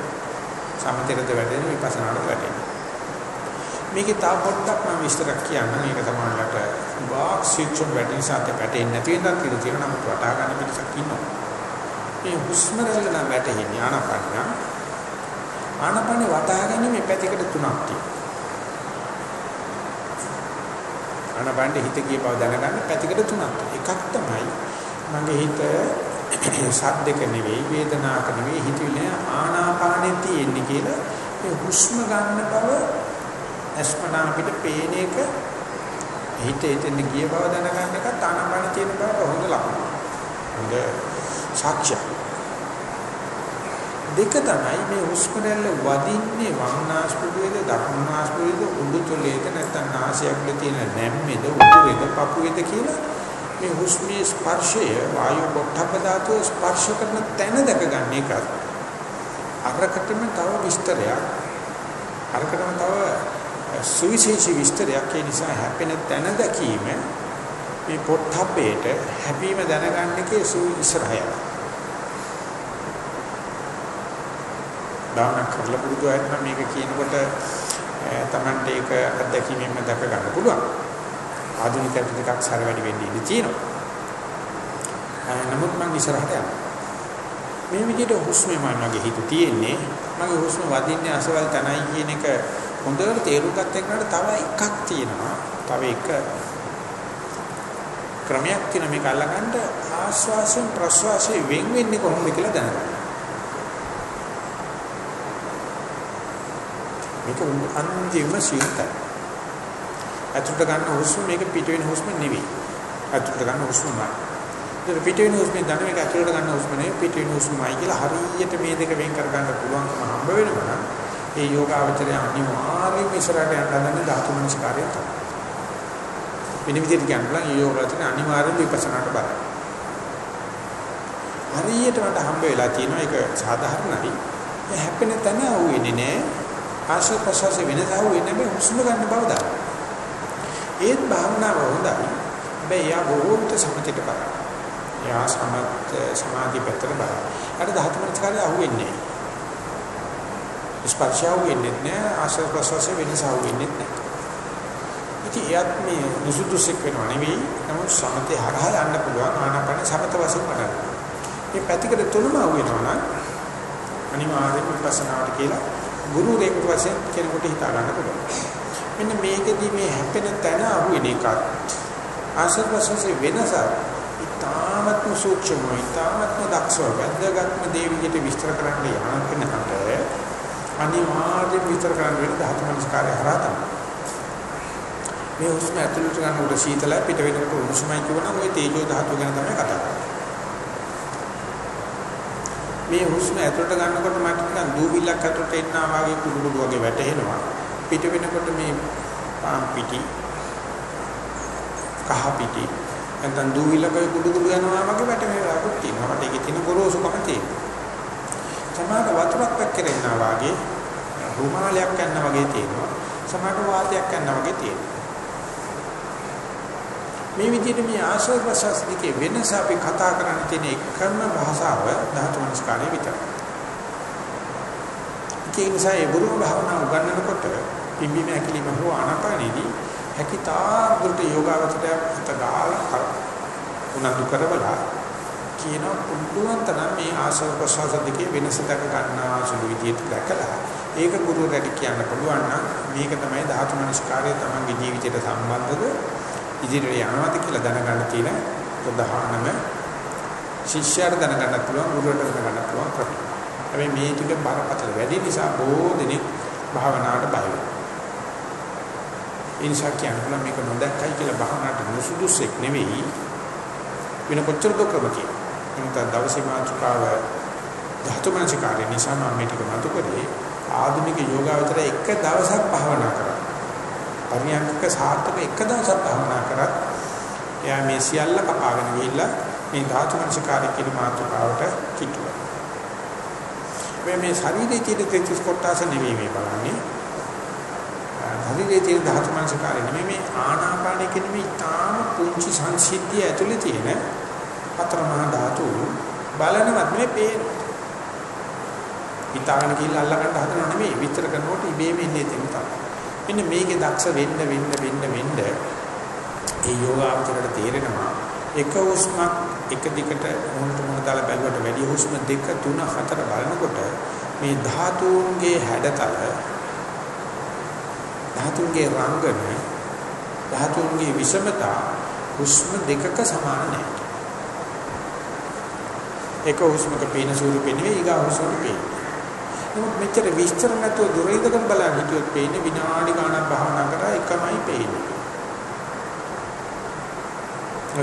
සමතේරද වැටෙන විපස්සනාට වැටෙන මේකේ තා පොඩ්ඩක් මම විස්තරක් කියන්න මේක තමයි වාක් සිච්චුම් වැටෙන සාත වැටෙන්නේ නැති වෙනත් කියලා තියෙන නමුත් වටහා ගන්න පිටසක් ඉන්නවා. මේ හුස්ම රැල්ල නම් වැටෙන්නේ ආනපනිය ආනපනිය වටහා ගැනීම පැතිකඩ තුනක් තියෙනවා ආනපනට හිත ගිය බව දැනගන්න පැතිකඩ තුනක්. එකක් තමයි මගේ හිත [coughs] සද්දක නෙවෙයි වේදනාවක නෙවෙයි හිතවිල්ල ආනාපානෙ තියෙන්නේ කියලා ඒ හුස්ම ගන්න බව අස්පනා අපිට පේන එක හිත එතෙන් ගිය බව දැනගන්න එක ආනාපානෙ තියෙන බව හොඳ ලකුණක්. හොඳ සාක්ෂියක්. දෙක තමයි මේ හුස්ම රැල්ල වදින්නේ වම්නාස්පුඩුවේද දකුණුනාස්පුඩුවේද උඩුතොලේද නැත්නම් නාසයක්ද තියෙන නැම්මේද උඩුවේද පපුවේද කියලා මේ හුස්මේ ස්පර්ශය වායු පොට්ටබ්බ ධාතුව ස්පර්ශ කරන තැන දැක ගන්න එක අරකටම තව විස්තරයක් අරකටම තව සුවිශේෂී විස්තරයක් ඒ නිසා හැපෙන තැන දැකීම මේ පොට්ටබ්බේට හැපීම දැනගන්න එකේ සු ඉස්සරහයයි භාවනා කරලා පුරුදු අයට නම් මේක කියනකොට Tamante ඒක අත්දැකීමෙන්ම දැක ගන්න පුළුවන්. ආධුනිකයන්ට ටිකක් සාර වැඩි වෙන්න ඉඩ තියෙනවා. නමුත් මම ඉස්සරහට යනවා. මේ විදිහට හුස්මේ මගේ හිත තියෙන්නේ මගේ හුස්ම වදින්නේ අසවල් තනයි කියන එක හොඳට තේරුම් ගන්න එකට තව එකක් තියෙනවා. තව එක ක්‍රමයක් තියෙන මේක අල්ලගන්න ආස්වාසයෙන් ප්‍රස්වාසයෙන් වෙන් වෙන්නේ කොහොමද කියලා දැනගන්න. මේක අන්තිම සීතයි. ඇතුළට ගන්න හුස්ම මේක පිට වෙන හුස්ම නෙවෙයි. ඇතුළට ගන්න හුස්මමයි. ඒක පිට වෙන හුස්මේ දැන මේක ඇතුළට ගන්න හුස්ම නෙවෙයි පිට වෙන හුස්මයි කියලා හරියට මේ දෙක වෙන් කර ගන්න පුළුවන්කම හම්බ වෙනවා. ඒ යෝගාවචරය අනිවාර්යයෙන්ම ඉස්සරහට යන්න හදන ධාතු මනස්කාරය තමයි. වෙන විදිහට කියනවා මේ යෝගාවචරය අනිවාර්යයෙන්ම විපස්සනාට බලයි. හරියට මට හම්බ වෙලා තියෙනවා ඒක සාධාරණයි. ඒ හැපෙන තැන අහුවෙන්නේ නෑ. ආශ්‍රව ප්‍රසවාස වෙනස අහුවෙන්නේ නැහැ හුස්ම ගන්න බව දාන්න. ඒත් භාවනාව හොඳයි. හැබැයි යා බොහෝට සමතේට බලන්න. යා සමත් සමාධි පැත්තට බලන්න. අර ධාතු මනස්කාරය අහුවෙන්නේ නෑ. ස්පර්ශය අහුවෙන්නේ නෑ. ආශ්‍රව ප්‍රසවාස වෙනස අහුවෙන්නේ නෑ. ඉතින් එයත් මේ දුසුදුසෙක් වෙනව නෙවෙයි. නමුත් සමතේ හරහා යන්න පුළුවන් ආනාපාන සමත වශයෙන් වඩන්න. මේ පැතිකඩ තුනම අහුවෙනවා නම් අනිවාර්යයෙන්ම විපස්සනාවට කියලා ගුරු රේකට වශයෙන් කෙනෙකුට හිතා ගන්න පුළුවන්. මෙන්න මේකෙදි මේ හැපෙන තැන අහුවෙන එකත් ආශිර්වාදයේ වෙනස ඉතාමත්ම සූක්ෂමයි ඉතාමත්ම දක්ෂව වැදගත්ම දේ විදිහට විස්තර කරන්න යන කෙනාට අනිවාර්යයෙන් විස්තර කරන්න වෙන ධාතු මනස්කාරය හරහා තමයි. මේ හුස්ම ඇතුළට ගන්නකොට සීතලයි පිට වෙනකොට උණුසුමයි කියවනම් ওই තේජෝ ධාතුව ගැන තමයි කතා කරන්නේ. මේ හුස්ම ඇතුළට ගන්නකොට මට නිකන් දූවිල්ලක් ඇතුළට එන්නා වගේ කුඩු කුඩු වගේ වැටෙනවා. පිට වෙනකොට මේ පාම් පිටි කහ පිටි නැත්නම් දූවිල්ලක කුඩු කුඩු යනවා වගේ වැටෙනවා තියෙනවා. මට ඒකේ තියෙන ගොරෝසුකම තියෙනවා. සමහර වතුරක් පැක්කරෙන්නා වගේ රුමාලයක් යනවා වගේ තියෙනවා. සමහර වාතයක් යනවා වගේ තියෙනවා. මේ විදිහට මේ ආශ්‍රව ප්‍රසස් දෙකේ වෙනස අපි කතා කරන්න තියෙන එකම භාෂාව ධාතු මනස්කාරය විතරයි. ඒ නිසා ඒ බුරුම භාවනාව උගන්වනකොට පිම්බීම ඇකිලිම හෝ ආනාපානෙදී හැකිතා දුරට යෝගාවචරය හිත ගාලා උනන්දු කරබලා කියන පුළුවන් තරම් මේ ආශ්‍රව ප්‍රසස් දෙකේ වෙනස දක ගන්නවා සුළු විදිහට දැකලා ඒක ගුරුවරයාට කියන්න පුළුවන් නම් මේක තමයි ධාතු මනස්කාරය තමන්ගේ ජීවිතයට සම්බන්ධද ඉදිරියට යනවාද කියලා දැනගන්න තියෙන ප්‍රධානම ශිෂ්‍යයාට දැනගන්න පුළුවන් ගුරුවරට දැනගන්න පුළුවන් ක්‍රම. හැබැයි මේ ටික බරපතල වැඩි නිසා බොහෝ දෙනෙක් භාවනාවට බය වෙනවා. ඉන්සා කියනවා මේක නොදැක්කයි කියලා භාවනාවට නුසුදුසෙක් නෙවෙයි වෙන කොච්චර දුක ක්‍රමකී. එනත දවසේ මාතෘකාව ධාතු මනසිකාරය නිසා මම මේ ටික මතු කරේ ආධුනික යෝගාවචර එක දවසක් භාවනා කරා. පරියන්ක සාර්ථක එක දවසක් භාවනා කරත් එයා මේ සියල්ල කපාගෙන ගිහිල්ලා මේ ධාතු මනසිකාරය කියන මාතෘකාවට කිට්ටුවා. මේ මේ ශරීරයේ තියෙන තෙතිස් කොටස නෙවෙයි මේ බලන්නේ. ශරීරයේ තියෙන ධාතු මනසිකාරය නෙමෙයි මේ ආනාපානය කියන මේ තාම පුංචි සංසිද්ධිය ඇතුලේ තියෙන හතර මහා ධාතු බලනවත් නෙමෙයි පේන්නේ. හිතාගෙන ගිහිල්ලා අල්ලගන්න හදනව නෙමෙයි විතර කරනකොට ඉබේම ඉන්නේ තෙම තමයි. මෙන්න මේකේ දක්ෂ වෙන්න වෙන්න වෙන්න වෙන්න ඒ යෝගාවචරයට තේරෙනවා. එක හුස්මක් එක දිගට මොනට මොන දාලා බැලුවට වැඩි හුස්ම දෙක තුන හතර බලනකොට මේ ධාතුන්ගේ හැඩතල ධාතුන්ගේ රංගන ධාතුන්ගේ විෂමතා හුස්ම දෙකක සමාන නැහැ. එක හුස්මක පේන ස්වරූපෙ නෙවෙයි ඊගා හුස්මක පේන්නේ නමුත් මෙච්චර විස්තර නැතුව දුර ඉඳගෙන බලන්න හිටියොත් පේන්නේ විනාඩි ගාණක් භාවනා කරා එකමයි පේන්නේ.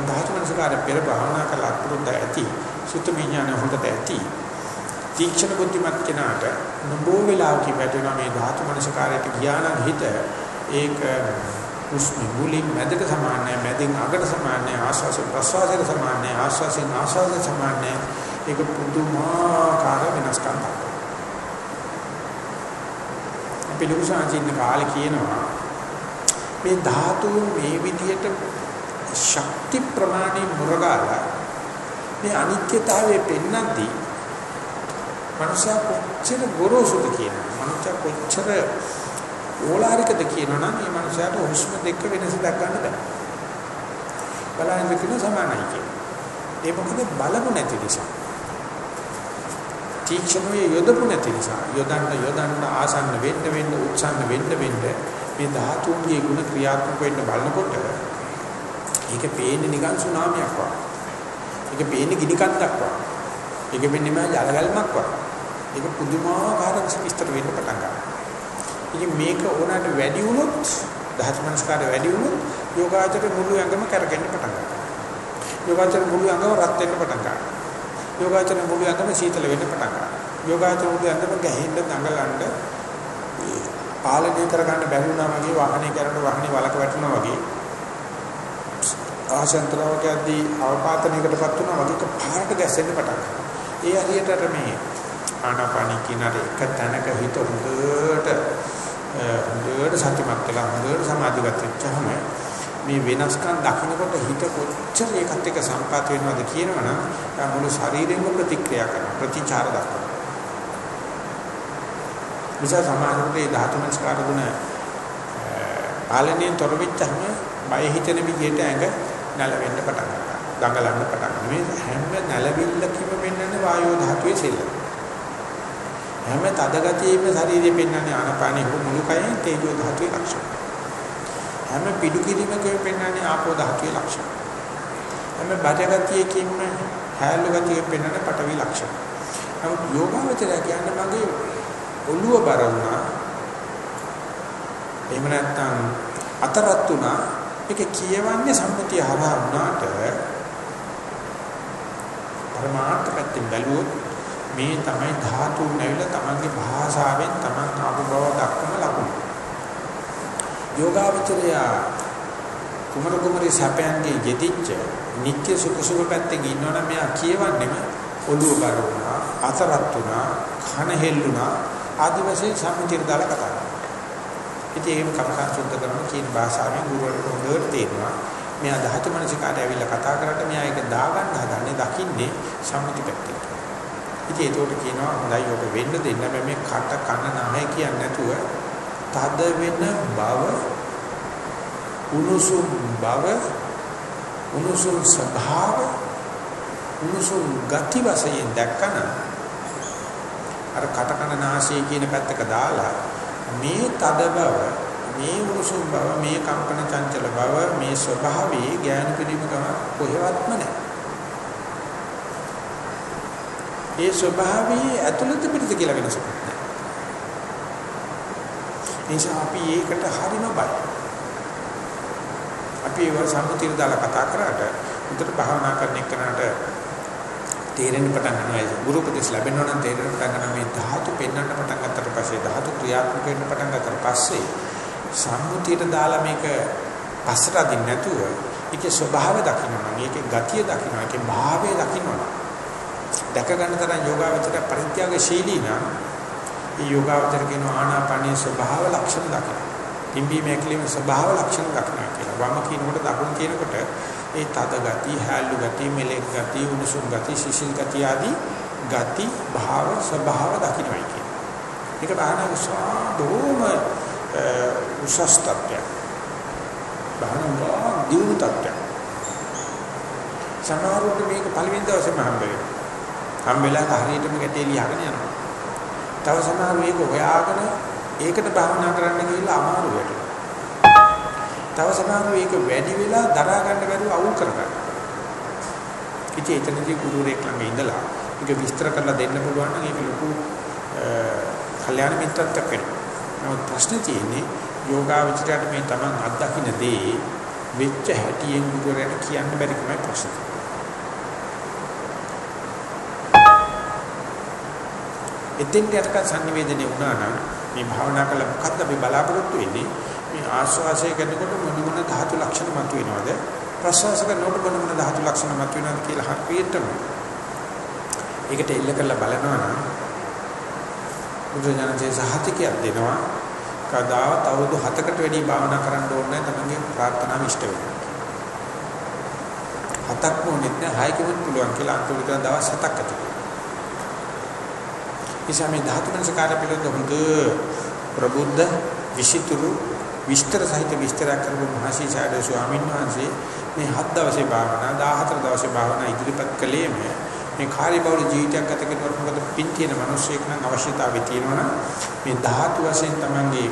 ධාතු මනසකාර පෙර භාවනා කළ අතුරුද ඇති. සුත විඥාන හොඳට ඇති. තීක්ෂණ බුද්ධිමත් කෙනාට නබෝ වෙලාවක වැටෙන මේ ධාතු මනසකාරයට ගියානම් හිත ඒක උස්මි මුලින් මැදට සමානයි මැදින් අගට සමානයි ආශ්වාස ප්‍රශ්වාසයට සමානයි ආශ්වාසයෙන් ආශ්වාසයට සමානයි. ඒක පුදුමාකාර වෙනස්කම් තමයි. අපි ලොකු සංචින්න කාලේ කියනවා මේ ධාතුන් මේ විදිහට ශක්ති ප්‍රමාණය මුරගාලා මේ අනිත්‍යතාවය පෙන්නද්දී මනුෂයා කොච්චර ගොරෝසුද කියන මනුෂයා කොච්චර ඕලාරිකද කියනවනම් මේ මනුෂයාට හුස්ම දෙක වෙනස දක්වන්න බෑ. බලන්න කියන සමානයි කියන ඒ මොකද බලමු නැති නිසා. තීක්ෂණයේ යොදපු නැති නිසා යොදන්න යොදන්න ආසන්න වෙන්න වෙන්න උත්සන්න වෙන්න වෙන්න මේ ධාතුන්ගේ ගුණ ක්‍රියාත්මක වෙන්න බලනකොට ඒක පේන්නේ නිකන් සුනාමියක් වගේ. ඒක පේන්නේ ගිනි කන්දක් වගේ. ඒක වෙන්නේ මා ජලගල්මක් වගේ. ඒක පුදුමාකාර විස්තර වෙන්න පටන් ගන්නවා. ඉතින් මේක ඕනට වැඩි වුණොත් දහස් මනස්කාර වැඩි වුණොත් යෝගාචර මුළු ඇඟම කරගෙන පටන් ගන්නවා. යෝගාචර මුළු ඇඟම රත් වෙන්න පටන් ගන්නවා. යෝගාචර මුළු ඇඟම සීතල වෙන්න පටන් ගන්නවා. යෝගාචර මුළු ඇඟම ගැහෙන්න දඟලන්න පාලනය කරගන්න බැරි වුණා වගේ වාහනේ කරනකොට වාහනේ වලක වැටෙනවා වගේ ආශන්තරවක යද්දී අවපාතනයකටපත් වුණා වගේ පාරට ගැසෙන්න පටන් ගන්නවා. ඒ හරියට මේ ආනාපානී කිනර එක තැනක හිත හොඳට හොඳට සත්‍යමත් වෙලා හොඳට සමාධිගත වෙච්චාම මේ වෙනස්කම් දකින්නකොට හිත කොච්චර ඒකත් එක්ක සම්පත් වෙනවද කියනවනම් ඒ මුළු ශරීරෙම ප්‍රතික්‍රියා කරන ප්‍රතිචාර දක්වන. නිසා සමාජයේ මේ ධාතු මනස්කාර ගුණ පාලනයෙන් තොර වෙච්චාම බය හිතෙන විදිහට ඇඟ නැලවෙන්න පටන් ගන්නවා. දඟලන්න පටන් ගන්නවා. මේ හැම නැලවිල්ලකම වෙන්නන්නේ වායෝ ධාතුවේ සෙල්ලම. හැම තදගතියෙම ශරීරය පෙන්වන්නේ ආනපානිය හෝ මුළු කයෙන් තේජෝ ධාතුවේ ලක්ෂණ. හැම පිඩු කිරීමකම පෙන්වන්නේ ආපෝ ධාතුවේ ලක්ෂණ. හැම බඩගතියකින්ම හැලු ගතියෙ පෙන්වන්නේ පඨවි ලක්ෂණ. නමුත් යෝගාවචරය කියන්නේ මගේ ඔළුව බර වුණා. එහෙම නැත්නම් අතරත් වුණා. ඒක කියවන්නේ සම්මුතිය හරහා වුණාට පරමාර්ථ පැත්තෙන් බැලුවොත් මේ තමයි ධාතු නැවිලා තමන්ගේ භාෂාවෙන් තමන් ආපු බව දක්වන ලකුණු. යෝගාවචරය කුමර කුමරි සැපයන්ගේ යෙදිච්ච නිත්‍ය සුඛ සුඛ පැත්තේ ඉන්නවනම් මෙයා කියවන්නේම ඔළුව බර වුණා, අතරත් වුණා, කන හෙල්ලුණා ආදි වශයෙන් සම්මුතියට දාලා කතා කරනවා. ඉතින් ඒකම කමකන් සුද්ධ කරන කියන භාෂාවෙන් ගුරුවරට හොඳට තේරෙනවා. මෙයා ධාතු මනසිකාට ඇවිල්ලා කතා කරලා මෙයා ඒක දාගන්න හදන්නේ දකින්නේ සම්මුති පැත්තට. ඉතින් ඒකට කියනවා හොඳයි ඔබ වෙන්න දෙන්න මේ කට කන නැහැ කියන්නේ නැතුව තද වෙන බව උණුසුම් බව උණුසුම් ස්වභාව උණුසුම් ගති වශයෙන් දැක්කන අර කට කන නාසය කියන පැත්තක දාලා මේ තද බව මේ උණුසුම් බව මේ කම්පන චංචල බව මේ ස්වභාවයේ ඥාන පිළිමකම කොහෙවත්ම නැහැ ඒ ස්වභාවයේ ඇතුළත පිටත කියලා වෙනසක් නැහැ. නිසා අපි ඒකට හරිම බය. අපි ඒව සම්මුතිය දාලා කතා කරාට උදේට භාවනා කරන එකනට තේරෙන්න පටන් ගන්නවා. ගුරු උපදෙස් ලැබෙනවා නම් තේරෙන්න පටන් ගන්නවා මේ ධාතු පෙන්වන්න පටන් ගත්තට පස්සේ ධාතු ක්‍රියාත්මක වෙන්න පටන් ගත්තට පස්සේ සම්මුතියට දාලා මේක පස්සට අදින්න නැතුව ඒකේ ස්වභාවය දකින්න නම් ඒකේ ගතිය දකින්න ඒකේ භාවය දකින්න දැක ගන්න තරම් යෝගාවචර පරිත්‍යාගශීලී නම් මේ යෝගාවචර කියන ආනාපානීය ස්වභාව ලක්ෂණ දකින්න. පිම්බීම ඇකිලිම ස්වභාව ලක්ෂණ දකින්න කියලා. වම කියනකොට දකුණු කියනකොට ඒ තද ගති, හැල්ලු ගති, මෙලෙක් ගති, උණුසුම් ගති, සිසිල් ගති ආදී ගති භාව ස්වභාව දකින්නයි කියන්නේ. මේක බාහන උසාදෝම උසස් තත්ත්වයක්. බාහන දියුණු තත්ත්වයක්. සමහරවිට මේක පළවෙනි දවසේම හම්බ වෙනවා. හැම වෙලාවක හරියටම ගැටේ ලියගෙන යනවා. තව සමහර මේක හොයාගෙන ඒකට භාවනා කරන්න ගිහිල්ලා අමාරු වෙනවා. තව සමහර මේක වැඩි වෙලා දරා ගන්න බැරුව අවුල් කරගන්න. ඉතින් එතනදී ගුරුවරයෙක් ළඟ ඉඳලා මේක විස්තර කරලා දෙන්න පුළුවන් නම් ඒක ලොකු කල්යාණ මිත්‍රත්වයක් වෙනවා. නමුත් ප්‍රශ්නේ තියෙන්නේ යෝගාවචරයට මේ Taman අත්දකින්න දේ වෙච්ච හැටියෙන් ගුරුවරයාට කියන්න බැරි කමයි ප්‍රශ්නේ. එතෙන් යටක සංනිවේදනය වුණා නම් මේ භාවනා කළ මොකද්ද අපි බලාපොරොත්තු වෙන්නේ? මේ ආස්වාසය කරනකොට මොන මොන ධාතු ලක්ෂණ මතුවෙනවද? ප්‍රසවාස කරනකොට මොන මොන ධාතු ලක්ෂණ මතුවෙනවද කියලා හරියටම ඒකට එල්ල කරලා බලනවා නම් බුදුජානකේ සහතිකයක් දෙනවා. කදාවත් අවුරුදු 7කට වැඩි භාවනා කරන්න ඕනේ තමන්ගේ ප්‍රාර්ථනාව ඉෂ්ට වෙනවා හතක් මොනෙත් නෑ හයකෙවත් පුළුවන් කියලා අන්තිමට දවස් හතක් ඇතුළත. නිසා මේ ධාතු මනසකාර පිළිබඳ හොඳ ප්‍රබුද්ධ විසිතුරු විස්තර සහිත විස්තරයක් කරපු මහසීසාරද ස්වාමීන් වහන්සේ මේ හත් දවසේ භාවනා 14 දවසේ භාවනා ඉදිරිපත් කළේ මේ කාර්යබහුල ජීවිතයක් ගත කරනකොට මොකද පින් තියෙන මිනිස්සෙක් නම් අවශ්‍යතාවය තියෙනවා මේ ධාතු වශයෙන් තමන්ගේ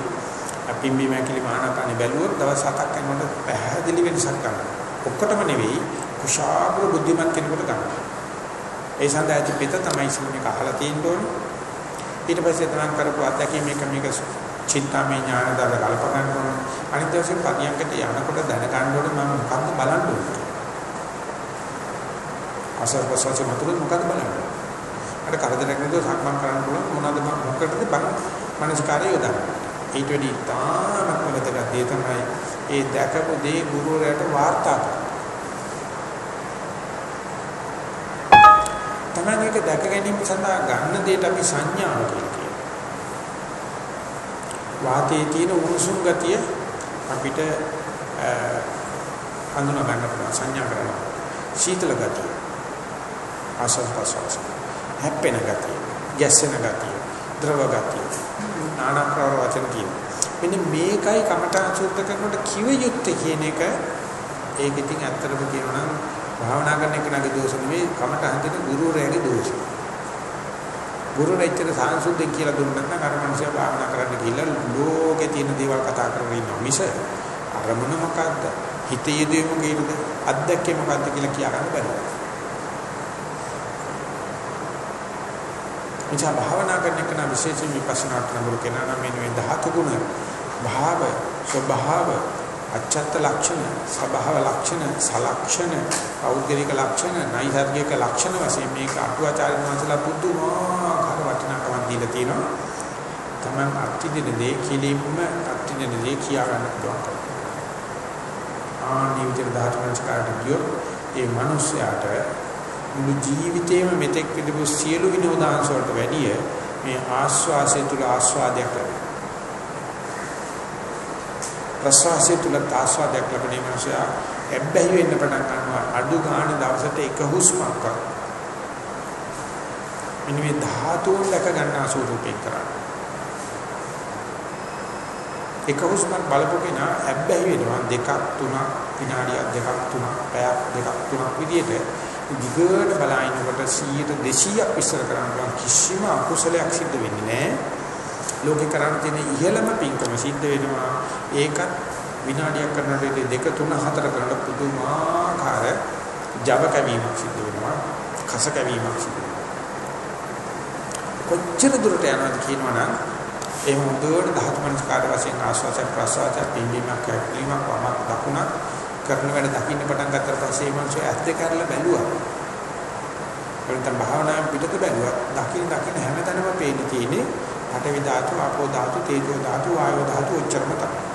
අපිම්බි මැකිලි මානකානේ බැලුවොත් දවස් හතක් යනකොට පැහැදිලි වෙනසක් ගන්නවා. ඔක්කොටම නෙවෙයි කුශාග්‍ර බුද්ධිමත් කෙනෙකුට ගන්නවා. ඒ සඳහා ඇති පිට තමයි ඉස්සෙල්ලා මේක අහලා තියෙන්න ඕනේ. ඊට පස්සේ තමන් කරපු අත්දැකීම් එක මේක චින්තාමය ඥාන දාලා කල්ප ගන්න ඕනේ. අනිත් දවසේ පරියන්කට යනකොට දැනගන්න ඕනේ මම මොකද්ද බලන්න ඕනේ. අසර් ප්‍රසවාස මතුරුත් මොකද්ද බලන්නේ? අර කරදරයක් නේද සක්මන් කරන්න පුළුවන් මොනවද මොකටද බලන්න. මනස්කාරය යොදන්න. ඊට වැඩි තාමත් වැදගත් දේ තමයි ඒ දැකපු දේ ගුරුවරයාට වාර්තා කරන්න. තමයි ඒක දැක ගැනීම සඳහා ගන්න දෙයට අපි සංඥාව කියලා කියනවා. වාතයේ තියෙන උණුසුම් ගතිය අපිට හඳුනා ගන්න පුළුවන් සංඥා කරනවා. සීතල ගතිය. ආසස් ප්‍රසවාස. හැප්පෙන ගතිය. ගැස්සෙන ගතිය. ද්‍රව ගතිය. නානා ප්‍රවර වචන තියෙනවා. මෙන්න මේකයි කමඨා සූත්‍ර කරනකොට කිව යුත්තේ කියන එක ඒක ඉතින් ඇත්තටම කියනවා නම් භාවනා කරන එකනගේ දෝෂ නෙවෙයි කමට හඳින ගුරුවරයාගේ දෝෂය. ගුරුවරයෙක්ට සාංශුද්ධිය කියලා දුන්නත් නම් අර මනුස්සයා භාවනා කරන්න ගිහිල්ලා ලෝකේ තියෙන දේවල් කතා කරගෙන ඉන්නවා මිස අරමුණ මොකද්ද? හිතේ යෙදුවේ මොකේද? අත්දැකේ මොකද්ද කියලා කියා ගන්න බැහැ. එචා භාවනා කරන එක නම් විශේෂයෙන් විපස්සනා කරන කෙනා නම් මේ ධාතු ගුණ භාව ස්වභාව අච්ඡත්ත ලක්ෂණ, සබහව ලක්ෂණ, සලක්ෂණ, පෞද්ගලික ලක්ෂණ, නෛසර්ගික ලක්ෂණ වශයෙන් මේක අටුවාචාර්ය වහන්සේලා පුදුමාකාර වටිනාකමක් දීලා තියෙනවා. තමන් අත්‍යදින දේ කිලින්ම අත්‍යදින දේ කියා ගන්න පුළුවන්. ආනි විතර ධාතුමංස්කාරට ගියොත් ඒ මිනිස්යාට මුළු ජීවිතේම මෙතෙක් විදපු සියලු විනෝදාංශ වලට වැඩිය මේ ආස්වාසය තුල ආස්වාදයක් ලැබෙනවා. ප්‍රසවාසය තුල ආස්වාදයක් ලැබෙන මනුස්සයා එබ්බැහි වෙන්න පටන් ගන්නවා. අඩු ගන්න දවසට එක හුස්මක්. මෙන්න මේ ධාතුන් දැක ගන්න ස්වරූපේ කරා. එක හුස්මක් බලපු කෙනා එබ්බැහි වෙනවා දෙකක් තුනක් විනාඩියක් දෙකක් තුනක් පැයක් දෙකක් තුනක් විදියට දිගට බලනකොට 100 200ක් විස්තර කරන්න කිසිම අකුසලයක් සිද්ධ වෙන්නේ නැහැ. ලෝකේ කරන්න තියෙන ඉහළම පින්කම සිද්ධ වෙනවා. ඒකත් විනාඩියක් කරනකොට දෙක තුන හතර කරනකොට පුදුමාකාර ජව කැවීමක් සිද්ධ වෙනවා. කස කැවීමක් සිද්ධ වෙනවා. කොච්චර දුරට යනවද කියනවනම් ඒ හොඳට ධාතු මනස්කාර වශයෙන් ආස්වාද ප්‍රසවාස පිම්බීමක් කැක්ලීමක් වමක් දකුණක් කරන වැඩ දකින්න පටන් ගත්තට පස්සේ මේ මිනිස්සු ඇස් දෙක අරලා බැලුවා. එතන භාවනාවෙන් පිටත බැලුවා. දකින්න දකින්න හැමතැනම පේන්නේ තියෙන්නේ පඨවි ධාතු, ආපෝ ධාතු, තේජෝ ධාතු, වායෝ ධාතු උච්චරම තමයි.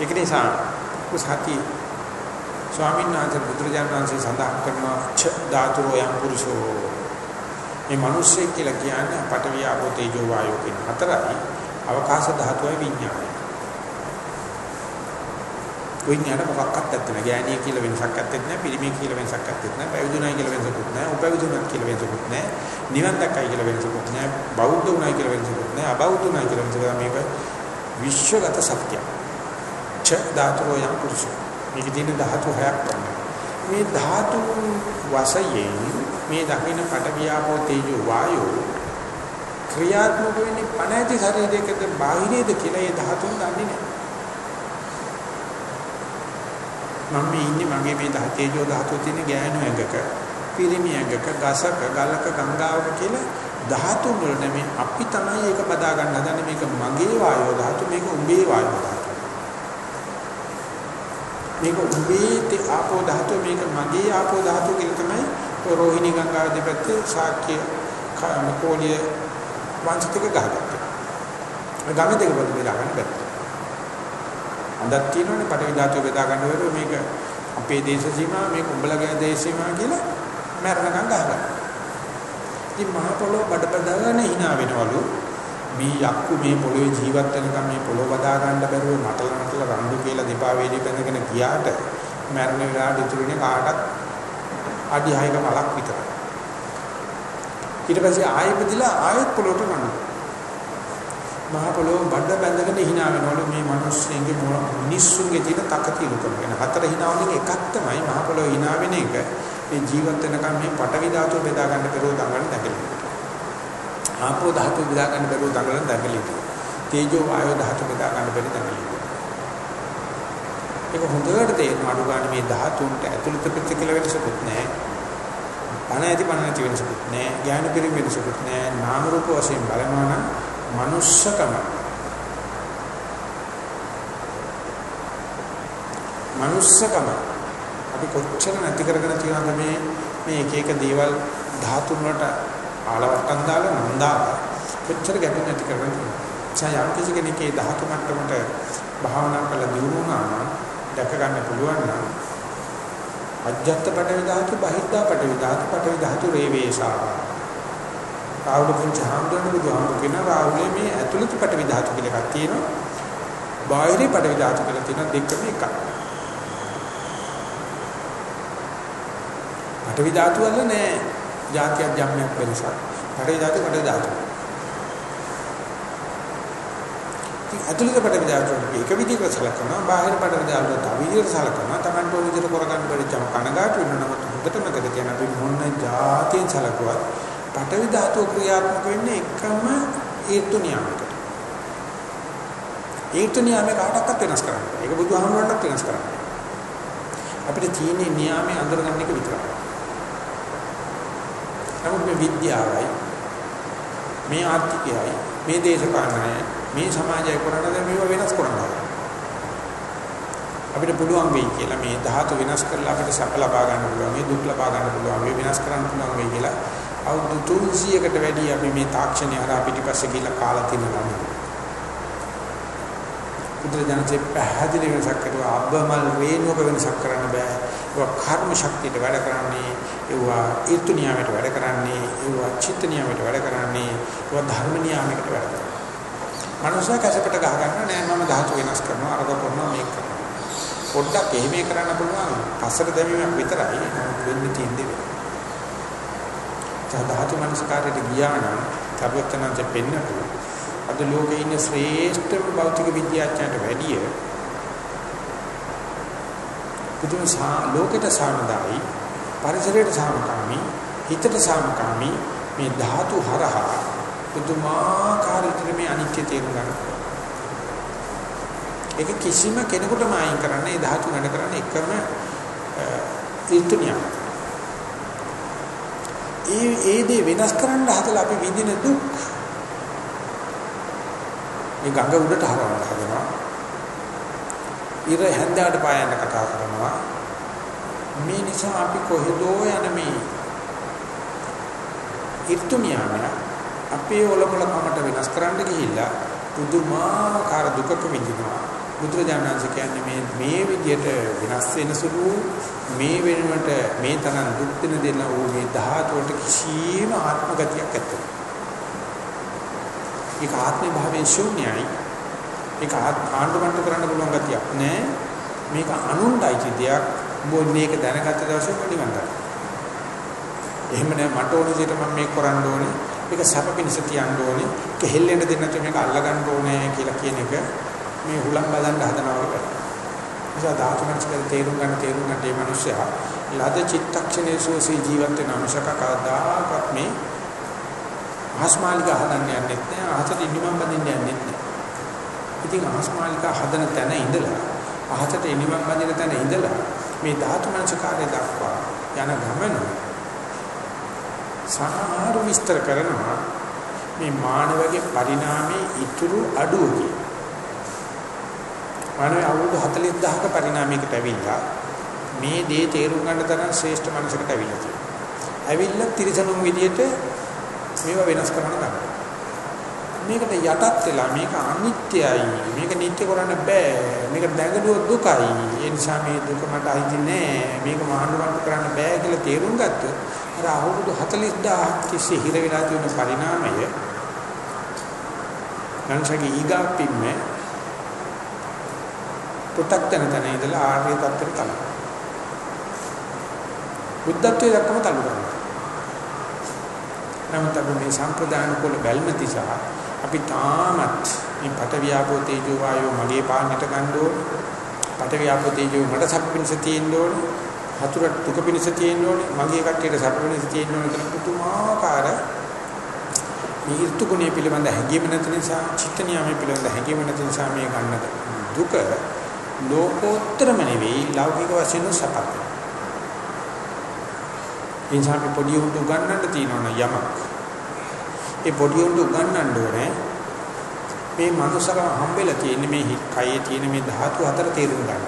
ඒක නිසා කුසහති ස්වාමීන් වහන්සේ බුදුරජාණන් වහන්සේ සඳහන් කරන ඡ ධාතුෝ යම් පුරුෂෝ. මේ මිනිස්සෙක් කියලා කියන්නේ පඨවි ආපෝ තේජෝ වායෝ කියන හතරයි අවකාශ ධාතුවයි විඥානයි. විඥාන මොකක්වත් නැත්නම් ගෑණිය කියලා වෙනසක් නැත්තේ නැහැ පිරිමිය කියලා වෙනසක් නැත්තේ නැහැ පැවිදුණයි කියලා වෙනසකුත් නැහැ උපවිදුණත් කියලා වෙනසකුත් නැහැ නිවන් දැක්කයි කියලා වෙනසකුත් නැහැ බෞද්ධ උනායි කියලා වෙනසකුත් නැහැ අබෞද්ධ උනායි කියලා වෙනසකුත් මේක විශ්වගත සත්‍යය ච ධාතුෝ යම් පුරුෂ. මේක තියෙන ධාතු හයක් තමයි. මේ ධාතු වශයෙන් මේ දකින්න පට වියාපෝ තේජෝ වායෝ ක්‍රියාත්මක වෙන්නේ පණ ඇති ශරීරයකද බාහිරයේද කියලා ඒ ධාතුන් දන්නේ නැහැ. මම මේ ඉන්නේ මගේ මේ තේජෝ ධාතුව තියෙන ගෑනු ඇඟක පිරිමි ඇඟක ගසක ගලක ගංගාවක කියලා ධාතු වල නෙමෙයි. අපි තමයි ඒක බදා ගන්න හදන්නේ. මේක මගේ වායෝ ධාතු මේක උඹේ වායෝ ධාතු. මේක උඹේ තේ ආපෝ ධාතු මේක මගේ ආපෝ ධාතු කියලා තමයි රෝහිණී ගංගාව දෙපැත්තේ ශාක්‍ය කෝලිය වංශික ගහගත්තා. ගම දෙක පොඩි බෙදා ගන්න බැහැ. හොඳක් තියෙනවනේ පටවි ධාතුව බෙදා ගන්න වෙලාව මේක අපේ දේශ සීමා මේක උඹලගේ දේශ සීමා කියලා මරණකම් ගහගන්න. ඉතින් මහ පොළොව බඩබඩගෙන hina වෙනවලු මේ යක්කු මේ පොළොවේ ජීවත් වෙනකම් මේ පොළොව බදා ගන්න බැරුව නටල නටල රණ්ඩු කියලා දෙපා වේලි බැඳගෙන ගියාට මරණ වෙලාවට ඉතුරුනේ කාටත් අඩි 6ක මලක් විතරයි. ඊට පස්සේ ආයෙ බෙදලා ආයෙත් පොළොවට රණ්ඩු මහ පොළොව බඩ බැඳගෙන hina වෙනවලු. මේ මිනිස්සුන්ගේ මිනිස්සුන්ගේ තියෙන තකතිරුකම ගැන. හතර hina වලින් එකක් තමයි මහ පොළොව hina වෙන එක. මේ ජීවත් වෙනකම් මේ පටවි ධාතුව බෙදා ගන්න පෙරෝ දඟලන දැකලි ආපෝ ධාතුව බෙදා ගන්න පෙරෝ දඟලන දැකලි තේජෝ වායෝ ධාතුව බෙදා ගන්න පෙරෝ දැකලි ඒක හොඳට තේරෙන අඩු ගන්න මේ ධාතුන්ට ඇතුළත ප්‍රතිකල වෙනසකුත් නැහැ. පණ ඇති පණ නැති වෙනසකුත් නැහැ. ඥාන පිරිමි වෙනසකුත් නැහැ. නාම රූප වශයෙන් බලනවා නම් manussකම manussකම අපි කොච්චර නැති කරගෙන තියෙනවද මේ? මේ එක එක දේවල් ධාතුන් වලට ආලවට්ටම් දාලා නම් දාලා කොච්චර ගැටුම් නැති කරගෙන තියෙනවද යම් කිසි කෙනෙක්ගේ ධාතු මට්ටමට භාවනා කරලා දිනුනා නම් දැක ගන්න පුළුවන් නම් අජ්ජත් පටවි ධාතු බහිද්ධා පටවි ධාතු පටවි ධාතු රේවේසා. රාහුල පුංචි හාමුදුරනේ බුදුහාමුදුර කියන රාහුලේ මේ ඇතුළත පටවි ධාතු කියලා එකක් තියෙනවා. බාහිර පටවි ධාතු කියලා තියෙනවා දෙකම එකයි පටවි ධාතු වල නෑ. જાතියක් ජම්මයක් වෙනසක්. පටවි ධාතු පටවි ධාතු. ඇතුළත පටවි ධාතු එක විදිහකට සලකනවා. බාහිර පටවි ධාතු තව විදිහකට සලකනවා. Tamanට ඕන විදිහට කරගන්න බැරි චම කනගාටු වෙනවා නමුත් හොඳට මතක තියාගන්න අපි මොන જાතියෙන් සලකුවත් පටවි ධාතු ක්‍රියාත්මක වෙන්නේ එකම හේතු නියමයකට හේතු නියමයක කාටවත් වෙනස් කරන්න බෑ ඒක බුදුහාමුදුරන්ට වෙනස් කරන්න අපිට තියෙන නියමයේ අඳුරගන්න එක විතරයි. නමුත් මේ විද්‍යාවයි මේ ආර්ථිකයයි මේ දේශපාලනයයි මේ සමාජය කරනද මේව වෙනස් කරනවා අපිට පුළුවන් වෙයි කියලා මේ ධාතු වෙනස් කරලා අපිට සැප ලබා ගන්න පුළුවන් මේ දුක් ලබා ගන්න පුළුවන් මේ වෙනස් කරන්න පුළුවන් වෙයි කියලා අවුරුදු 300කට වැඩි අපි මේ තාක්ෂණය හරහා පිටිපස්සේ ගිහිල්ලා කාලා තිනවා බුදුරජාණන්සේ පැහැදිලි වෙනසක් කරුවා අබ්බමල් වේනුවක වෙනසක් කරන්න බෑ. ඒක කර්ම ශක්තියට වැඩ කරන්නේ ඒවා ඊර්තු නියාමයට වැඩ කරන්නේ ඒවා චිත්ත නියාමයට වැඩ කරන්නේ ඒවා ධර්ම නියාමයකට වැඩ කරන්නේ මනුෂ්‍ය කැසපට ගහ ගන්න නෑ මම ධාතු වෙනස් කරනවා අරක කරනවා මේක කරනවා. පොඩ්ඩක් එහෙම කරන්න පුළුවන් පස්සට දැමීමක් විතරයි වෙන්නේ තියෙන්නේ ධාතු මනසකාරයට ගියා නම් තරවචනන්ත පෙන්නපු අද ලෝකේ ඉන්න ශ්‍රේෂ්ඨ භෞතික විද්‍යාඥයන්ට වැඩිය පුදුම ලෝකෙට සාමදායි පරිසරයට සාමකාමී හිතට සාමකාමී මේ ධාතු හරහා පුදුමාකාර විදිහට මේ අනිත්‍ය තේරුම් ගන්න. ඒක කිසිම කෙනෙකුටම අයින් කරන්න ඒ ධාතු වැඩ කරන්න එකම ඊතුනියක්. ඒ ඒ දේ වෙනස් කරන්න හදලා අපි විඳින දුක් මේ ගඟ උඩට හරවන්න හදනවා. ඉර හැන්දෑවට පායන්න කතා කරනවා. මේ නිසා අපි කොහෙදෝ යන මේ ඊර්තුනියම අපේ ඔලොමල කමට වෙනස් කරන්න ගිහිල්ලා පුදුමාකාර දුකක විඳිනවා. බුදුරජාණන් කියන්නේ මේ මේ විදියට වෙනස් වෙන සුළු මේ වෙනුවට මේ තරම් දුක් දෙන දෙන ඕ මේ ධාතුවට කිසිම ආත්ම ගතියක් නැත්තේ. ඒක ආත්මේ භාවයෙන් ශූන්‍යයි. ඒක ආණ්ඩුමට්ටු කරන්න පුළුවන් ගතියක් නෑ. මේක අනුන්ඩයි දෙයක්. මොන්නේ ඒක දැනගත්ත දවසේ නිවන් දකින්න. එහෙම නෑ මට ඕන විදිහට මම මේක කරන්න ඕනේ. මේක සැප පිණිස තියන්න ඕනේ. ඒක හෙල්ලෙන්න දෙන්න නැතුව මේක අල්ලගන්න ඕනේ කියලා කියන එක මේ හුලම් බලන්න හදනවා වගේ. නිසා ධාතු මනසකට තේරුම් ගන්න තේරුම් ගන්න මේ මිනිස්සයා ලද චිත්තක්ෂණයේ සෝසී ජීවත් වෙන අංශක කවදාකවත් මේ ආස්මාලික හදන්න යන්නේ නැහැ. අහසට ඉනිමම් බඳින්න යන්නේ නැහැ. ඉතින් ආස්මාලික හදන තැන ඉඳලා අහසට ඉනිමම් බඳින තැන ඉඳලා මේ ධාතු මනසකාරය දක්වා යන ගමන සමහර විස්තර කරනවා මේ මානවගේ පරිණාමයේ ඉතුරු අඩුව කියන. මානවය අවුරුදු 40000ක පරිණාමයකට ඇවිල්ලා මේ දේ තේරුම් ගන්න තරම් ශ්‍රේෂ්ඨ මනසකට ඇවිල්ලා තියෙනවා. ඇවිල්ලා තිරසනුන් විදියට මේවා වෙනස් කරන්න ගන්නවා. මේකට යටත් වෙලා මේක අනිත්‍යයි මේක නිත්‍ය කරන්න බෑ මේක දැඟලුව දුකයි. ඒ නිසා මේ දුක මට අයිති නෑ මේක මහානුවන්ට කරන්න බෑ කියලා තේරුම් ගත්තොත් අර අවුරුදු 40000ක් තිස්සේ හිර වෙලා තියෙන පරිණාමය සංසගී ඊගාපින්ම පු탁 තන තන ඉඳලා ආර්ය තත්ත්වයට තමයි බුද්ධත්වයට දක්වම තල්ලු කරනවා නමුත් අපි මේ සම්ප්‍රදාන කුල බැල්ම තිසා අපි තාමත් මේ පට වියාපෝ තේජෝ වායෝ මගේ පාන්නට ගන්න ඕනේ. පට වියාපෝ තේජෝ මට සප්පින්ස තියෙන්න ඕනේ. හතුරට දුක පිණිස තියෙන්න ඕනේ. මගේ කට්ටියට සප්ප පිණිස තියෙන්න ඕනේ කියලා පුදුමාකාර ඊර්තු ගුණය පිළිබඳ හැඟීම නැති නිසා, චිත්ත නියමයේ පිළිබඳ හැඟීම නැති නිසා මේ ගන්න දුක ලෝකෝත්තරම නෙවෙයි ලෞකික වශයෙන් සපත්. එනිසා අපි පොඩි උන්ට උගන්නන්න තියෙනවා යමක්. ඒ පොඩි උන්ට උගන්නන්න ඕනේ මේ මනුස්සකම හම්බෙලා තියෙන මේ කයේ තියෙන මේ ධාතු හතර තේරුම් ගන්න.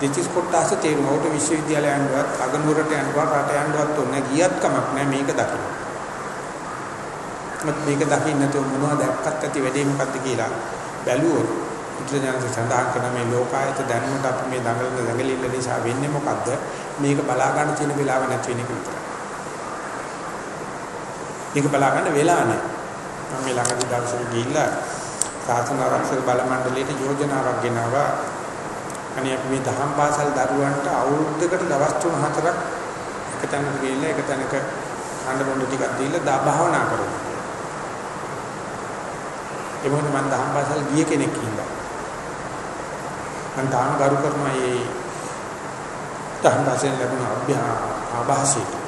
දෙතිස් කොටස තේරුම් උට විශ්වවිද්‍යාලය යනවත් අගනුවරට යනවත් රට යනවත් ඕනේ ගියත් කමක් නැහැ මේක දකින්න. මත් මේක දකින්න නැතුව මොනවද දැක්කත් ඇති වැඩේ මොකද්ද කියලා බැලුවොත් බුදුරජාණන් සඳහන් කරන මේ ලෝකායත දැනුමට අපි මේ දඟලන දඟලිල්ල නිසා වෙන්නේ මොකද්ද මේක බලා ගන්න තියෙන වෙලාව නැති වෙන එක විතරයි. මේක බලා ගන්න වෙලා නැහැ. මම මේ ළඟදී දවසක ගිහිල්ලා සාසන ආරක්ෂක බල මණ්ඩලයට යෝජනාවක් ගෙනාවා. අනේ අපි මේ දහම් පාසල් දරුවන්ට අවුරුද්දකට දවස් 3-4ක් එක තැනක ගිහිල්ලා එක තැනක කන්න බොන්න ටිකක් දීලා දා භාවනා කරමු. ඒ මොකද මම දහම් පාසල් ගිය කෙනෙක් ඉඳලා. මම තාම ගරු කරනවා මේ දහම් පාසල් ලැබුණ අභ්‍යා ආభాසයට.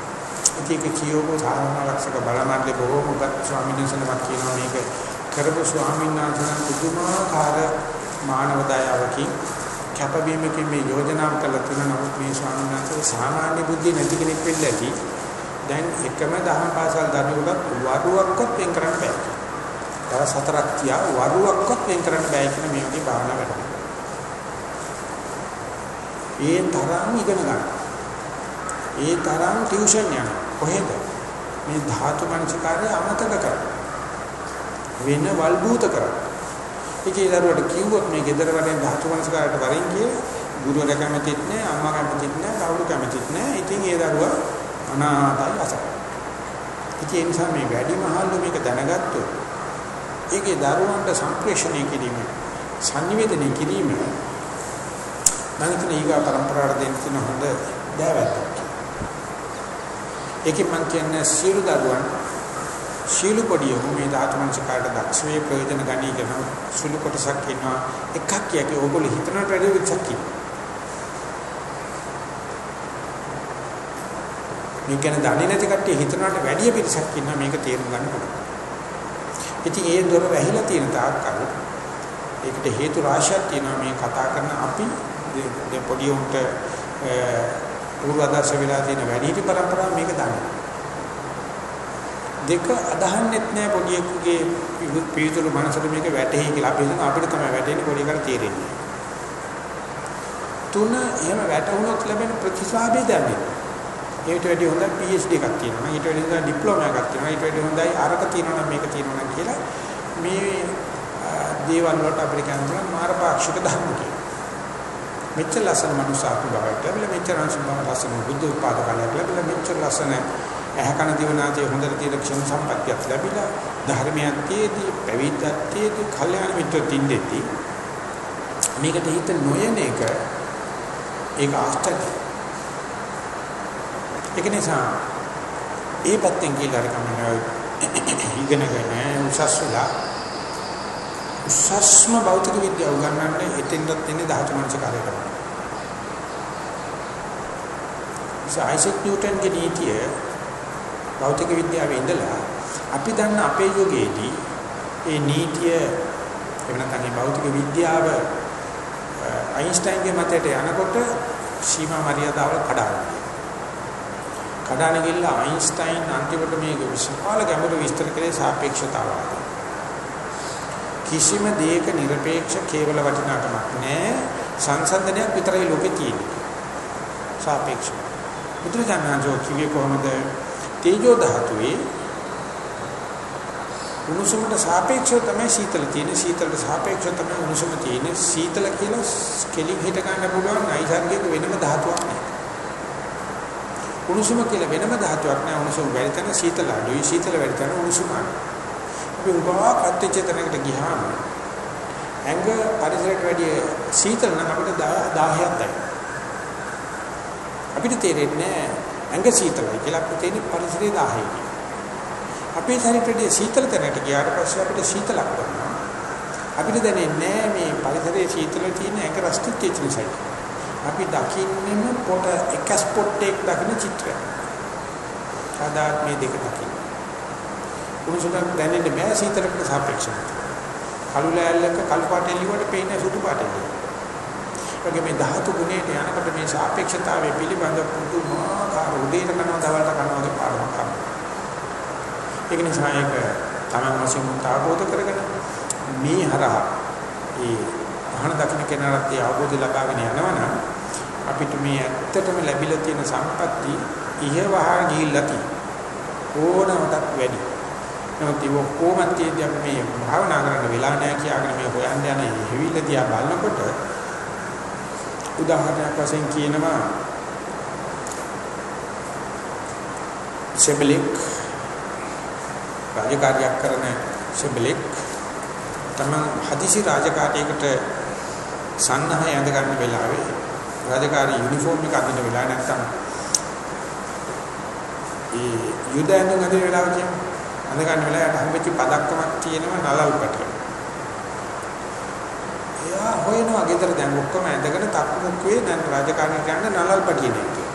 ඒක කියවෝ සාධන ආරක්ෂක බලමණ්ඩලේ බොහෝම උගත් ස්වාමීන් වහන්සේනමක් කියනවා මේක කරපු ස්වාමීන් වහන්සේලා පුදුමාකාර මානව දයාවකින් කැපවීමකින් මේ යෝජනාව කළා තියෙන නමුත් මේ ස්වාමීන් වහන්සේ සාමාන්‍ය බුද්ධිය නැති කෙනෙක් වෙන්න ඇති දැන් එකම දහම් පාසල් දරුවෙකුට වරුවක්වත් වෙන් කරන්න බෑ. දවස් හතරක් තියා වරුවක්වත් වෙන් කරන්න බෑ කියන මේ වගේ භාවනා වැඩ. ඒ තරම් ඉගෙන ගන්න. ඒ තරම් ටියුෂන් යනවා. කොහෙද? මේ ධාතු මනසිකාරය අමතක කරලා වෙන වල්බූත කරා. ඒකේ දරුවට කිව්වොත් මේ ගෙදර වැඩෙන් ධාතු මනසිකාරයට වරින් කිය ගුරුවරයා කැමතිත් නෑ අම්මා කැමතිත් නෑ කවුරු කැමතිත් නෑ. ඉතින් ඒ දරුවා අනාථයි අසරණයි. ඉතින් ඒ නිසා මේ වැඩි මහල්ලු මේක දැනගත්තොත් ඒකේ දරුවන්ට සම්ප්‍රේෂණය කිරීම සංනිවේදනය කිරීම මම හිතන ඊගා પરම්පරාවට දෙන්න තියෙන හොඳ දෑවැත්තක්. ඒකෙන් මම කියන්නේ සියලු දරුවන් සීළු පොඩිය මේ ධාතු මනසකාරට දක්ෂ වේ ප්‍රයෝජන ගනී කරන සුළු කොටසක් ඉන්නවා. එකක් කියකේ ඕගොල්ලෝ හිතනට වැඩි විචක් ඉන්නවා. මේක ගැන දන්නේ නැති කට්ටිය හිතනට වැඩි පිරිසක් ඉන්නවා මේක තේරුම් ගන්න පුළුවන්. ඉතින් ඒ දොර වැහිලා තියෙන තාක්කල් ඒකට හේතු රාශියක් තියෙනවා මේ කතා කරන අපි පොඩි උන්ට පූර්වදර්ශ වෙලා තියෙන වැඩිහිටි પરම්පරාව මේක දන්නේ දෙක අදහන්නෙත් නෑ පොඩි එක්කගේ පිළිතුරු මනසට මේක වැටෙයි කියලා අපි හිතන අපිට තමයි වැටෙන්නේ පොඩි එකට තේරෙන්නේ. තුන එහෙම වැටුණොත් ලැබෙන ප්‍රතිලාභය දැනෙන්නේ. ඊට වැඩි හොඳ PhD එකක් තියෙනවා. ඊට වැඩි හොඳ ඩිප්ලෝමා එකක් තියෙනවා. ඊට වැඩි හොඳයි අරක තියෙනවා මේක තියෙනවා කියලා මේ දේවල් වලට අපිට කියනවා මාර්ගපාක්ෂික ධර්ම කියලා. මෙච්චර ලස්සන මනුස්සාත්ම බවට ලැබිලා මෙච්චර අංශුභම ලස්සන බුද්ධ උත්පාදකලයක් ලැබිලා මෙච්චර ලස්සන ඇහැකන දිවනාදී හොඳට තියෙන ක්ෂණ සම්පත්තියක් ලැබිලා ධර්මයක් තියේදී පැවිද්දක් තියේදී කල්යාණ මිත්‍රත් ඉඳෙති මේකට හිත නොයන එක ඒක ආශ්චර්යයි. ඒක නිසා ඒ පැත්තෙන් කියලා කමන ඉගෙනගෙන උසස් වෙලා උසස්ම භෞතික විද්‍යාව උගන්වන්නේ එතෙන්වත් ඉන්නේ ධාතු මනස කාර්යය තමයි. ඉසයිසෙක් නිව්ටන්ගේ නීතිය භෞතික විද්‍යාවේ ඉඳලා අපි දන්න අපේ යුගයේදී ඒ නීතිය එහෙම නැත්නම් මේ භෞතික විද්‍යාව අයින්ස්ටයින්ගේ මතයට යනකොට සීමා මරියාදාවල් කඩාගෙන කඩාන ගිල්ලා අයින්ස්ටයින් අන්තිමට මේක විශාල ගැඹුරු විස්තර කළේ සාපේක්ෂතාවය. කිසිම දෙයක নিরপেক্ষ කේවල වටිනාකමක් නැහැ. සංසන්දනයක් විතරයි ලෝකේ තියෙන්නේ. සාපේක්ෂව. බුදුරජාණන් කිව්වේ කොහොමද? තේජෝ ධාතුවේ උණුසුමට සාපේක්ෂව තමයි සීතල තියෙන්නේ සීතලට සාපේක්ෂව තමයි උණුසුම තියෙන්නේ සීතල කියලා කෙලින් හිට ගන්න පුළුවන් නයිසර්ගික වෙනම ධාතුවක් නෑ උණුසුම කියලා වෙනම ධාතුවක් නෑ උණුසුම වැඩි තැන සීතල අඩුයි සීතල වැඩි තැන උණුසුම අපි උපවා ප්‍රත්‍යචේතනකට ගියාම ඇඟ පරිසරයට වැඩි සීතල නම් අපිට 10ක් දැනෙනවා අපිට තේරෙන්නේ ඇඟ සීතලයි කියලා අපිට තියෙන පරිසරයේ 10යි. අපේ ශරීරයේ සීතල තැනට ගියාට පස්සේ අපිට සීතලක් වෙනවා. අපිට දැනෙන්නේ මේ පරිසරයේ සීතල තියෙන ඇඟ රස්ටික් වෙච්ච නිසා. අපි දකින්නේම පොට එක ස්පොට් එකක් දකින්න චිත්‍රය. කදාත් මේ දෙක දකින්න. කුණුසුකම් දැනෙන්නේ බෑ සීතලකට සාපේක්ෂව. කළු ලෑල්ලක කළු පාට එළියට පේන සුදු පාට එළියට. වගේ මේ ධාතු ගුණයට යනකොට මේ සාපේක්ෂතාවය පිළිබඳ පුදුමාකාර උදේට කරනවා දවල්ට කරනවා වගේ පාඩමක් කරනවා. ඒක නිසා ඒක තමයි වශයෙන් අවබෝධ කරගෙන මේ හරහා ඒ පහන දකින්න කෙනාට ඒ අවබෝධය ලබාගෙන යනවනම් අපිට මේ ඇත්තටම ලැබිලා තියෙන සම්පatti ඉහවහා ගිහිල්ලා තියෙන ඕනමටත් වැඩි. නමුත් ඒ කොහොමද කියන්නේ අපි මේ භාවනා කරන්න වෙලා නැහැ කියාගෙන මේ හොයන්න යන හිවිල්ල දිහා බලනකොට උදාහරණයක් වශයෙන් කියනවා. සෙබලෙක් රාජකාරියක් කරන සෙබලෙක් තමන් හදිසි රාජකාරියකට සන්නහය ඇඳ ගන්න වෙලාවේ රාජකාරී යුනිෆෝම් එක අඳින වෙලාව නැත්තම් ඒ යුද ඇඳුම් අඳින වෙලාව කියන්නේ අඳ ගන්න වෙලාවට හම්බෙච්ච පදක්කමක් තියෙනවා නලල්පට. එයා හොයනවා ගෙදර දැන් ඔක්කොම ඇඳගෙන තක්මුක්කුවේ දැන් රාජකාරී යන නලල්පටියේ නේ.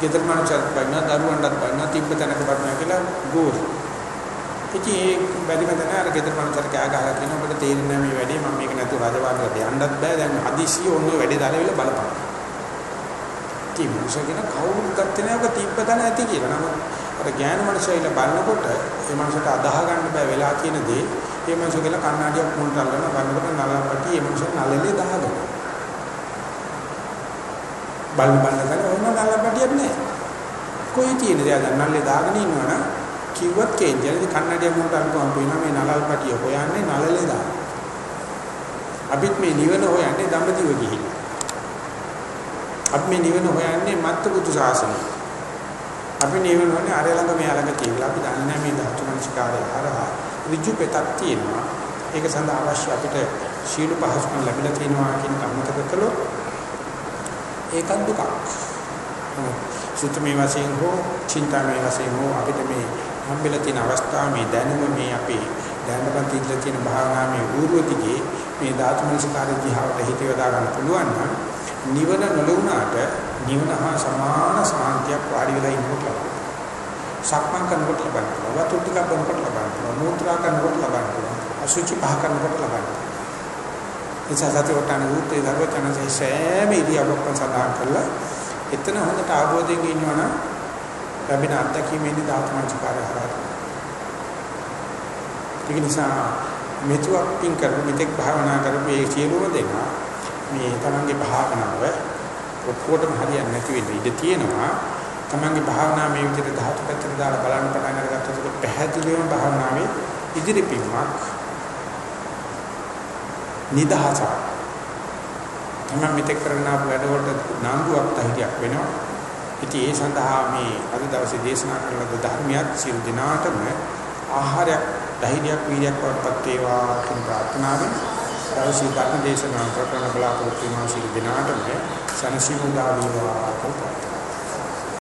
ගෙදර මනුස්සයත් බලනවා දරුවන්ටත් බලනවා තිබ්බ තැනක බලනවා කියලා ගෝරි. ඉතින් ඒ බැරිම තැන අර ගෙදර මනුස්සයත් කෑ ගහලා කියනවා ඔබට තේරෙන්නේ නැහැ මේ වැඩේ මම මේක නැතුව රජවාඩියට යන්නත් බෑ දැන් හදිසියෙ ඔන්න වැඩේ දාලා බලපන්. ඉතින් මනුස්සය කියන කවුරුත් ගත්තේ නැහැ ඔබ තිබ්බ තැන ඇති කියලා. නමුත් අර ඥාන මනුස්සයල බලනකොට ඒ මනුස්සට අදාහ ගන්න බෑ වෙලා කියන දේ. ඒ මනුස්සය කියලා කන්නාඩියක් මුණට අල්ලන බලනකොට නලපටි ඒ මනුස්සය නලලේ දාගෙන බල බල ගන්න ඕන නලපටියක් නෑ. කොයි තියෙන දේ දැන් නල්ලේ දාගෙන ඉන්නවනම් කිව්වත් කේන්තිය ඉතින් කන්නාඩියක් මුණට අල්ලපුවම පේනවා මේ නලල්පටිය හොයන්නේ නලලේ දාන අපිත් මේ නිවන හොයන්නේ දඹදිව ගිහිල්ලා අපි මේ නිවන හොයන්නේ මත්තු බුදු සාසනේ අපි නිවනෝනේ අර ළඟ මෙයා ළඟ තියලා අපි දන්නේ මේ ධාතු මනස්කාරය හරහා ඍජු පෙතක් තියෙනවා. ඒක සඳහා අවශ්‍ය අපිට ශීල පහසුකම් ලැබිලා තියෙනවා කියන අමතක කළොත් ඒකත් දුකක්. සුත්තමේ වශයෙන් හෝ චින්තාමේ වශයෙන් හෝ අපිට මේ හම්බෙලා තියෙන අවස්ථාව මේ දැනුම මේ අපේ දැනපත් ඉඳලා තියෙන භාවනාවේ ඌර්වතිගේ මේ ධාතු මනස්කාරය දිහාට හිත යොදා ගන්න පුළුවන් නම් නිවන නොලුණාට නිවන හා සමාන සාන්තියක් වාඩි වෙලා ඉන්නකොට ලබනවා. සක්මන් කරනකොට ලබනවා. වතු ටිකක් බොනකොට ලබනවා. මූත්‍රා කරනකොට ලබනවා. අසුචි පහ කරනකොට ලබනවා. එචා සති වටන උත්තේ දරුවචනසේ සෑම ඉරියව්වක්ම සඳහන් කළා. එතන හොඳට ආબોධයෙන් ඉන්නවනම් ලැබෙන අත්දැකීමේදී ධාතුමංචකාරය හරහා. ඒක නිසා මෙතුවක් පින් කරපු මෙතෙක් භාවනා කරපු මේ සියලුම දෙනා මේ තමන්ගේ භාවනාව ඔක්කොටම හරියන්නේ නැති වෙන්න ඉඩ තියෙනවා. තමන්ගේ භාවනාව මේ විදිහට ධාතු පැත්තට දාලා බලන්න පටන් අරගත්තොත් පැහැදිලිවම භාවනාවේ ඉදිරි පින්මක් නිදහස. තමන් මෙතෙක් කරන වැඩවලට නාඹුවක් තහිතියක් වෙනවා. ඉතින් ඒ සඳහා මේ අද දවසේ දේශනා කරන ධර්මියත් සිල් දිනාටම ආහාරයක් ධෛර්යයක් වීර්යයක් වඩපත් වේවා කියන ප්‍රාර්ථනාවෙන් දවසේ ධර්ම දේශනා කරන බලාපොරොත්තු වෙනා සිල් දිනාටම සනසිමුදා වේවා කියලා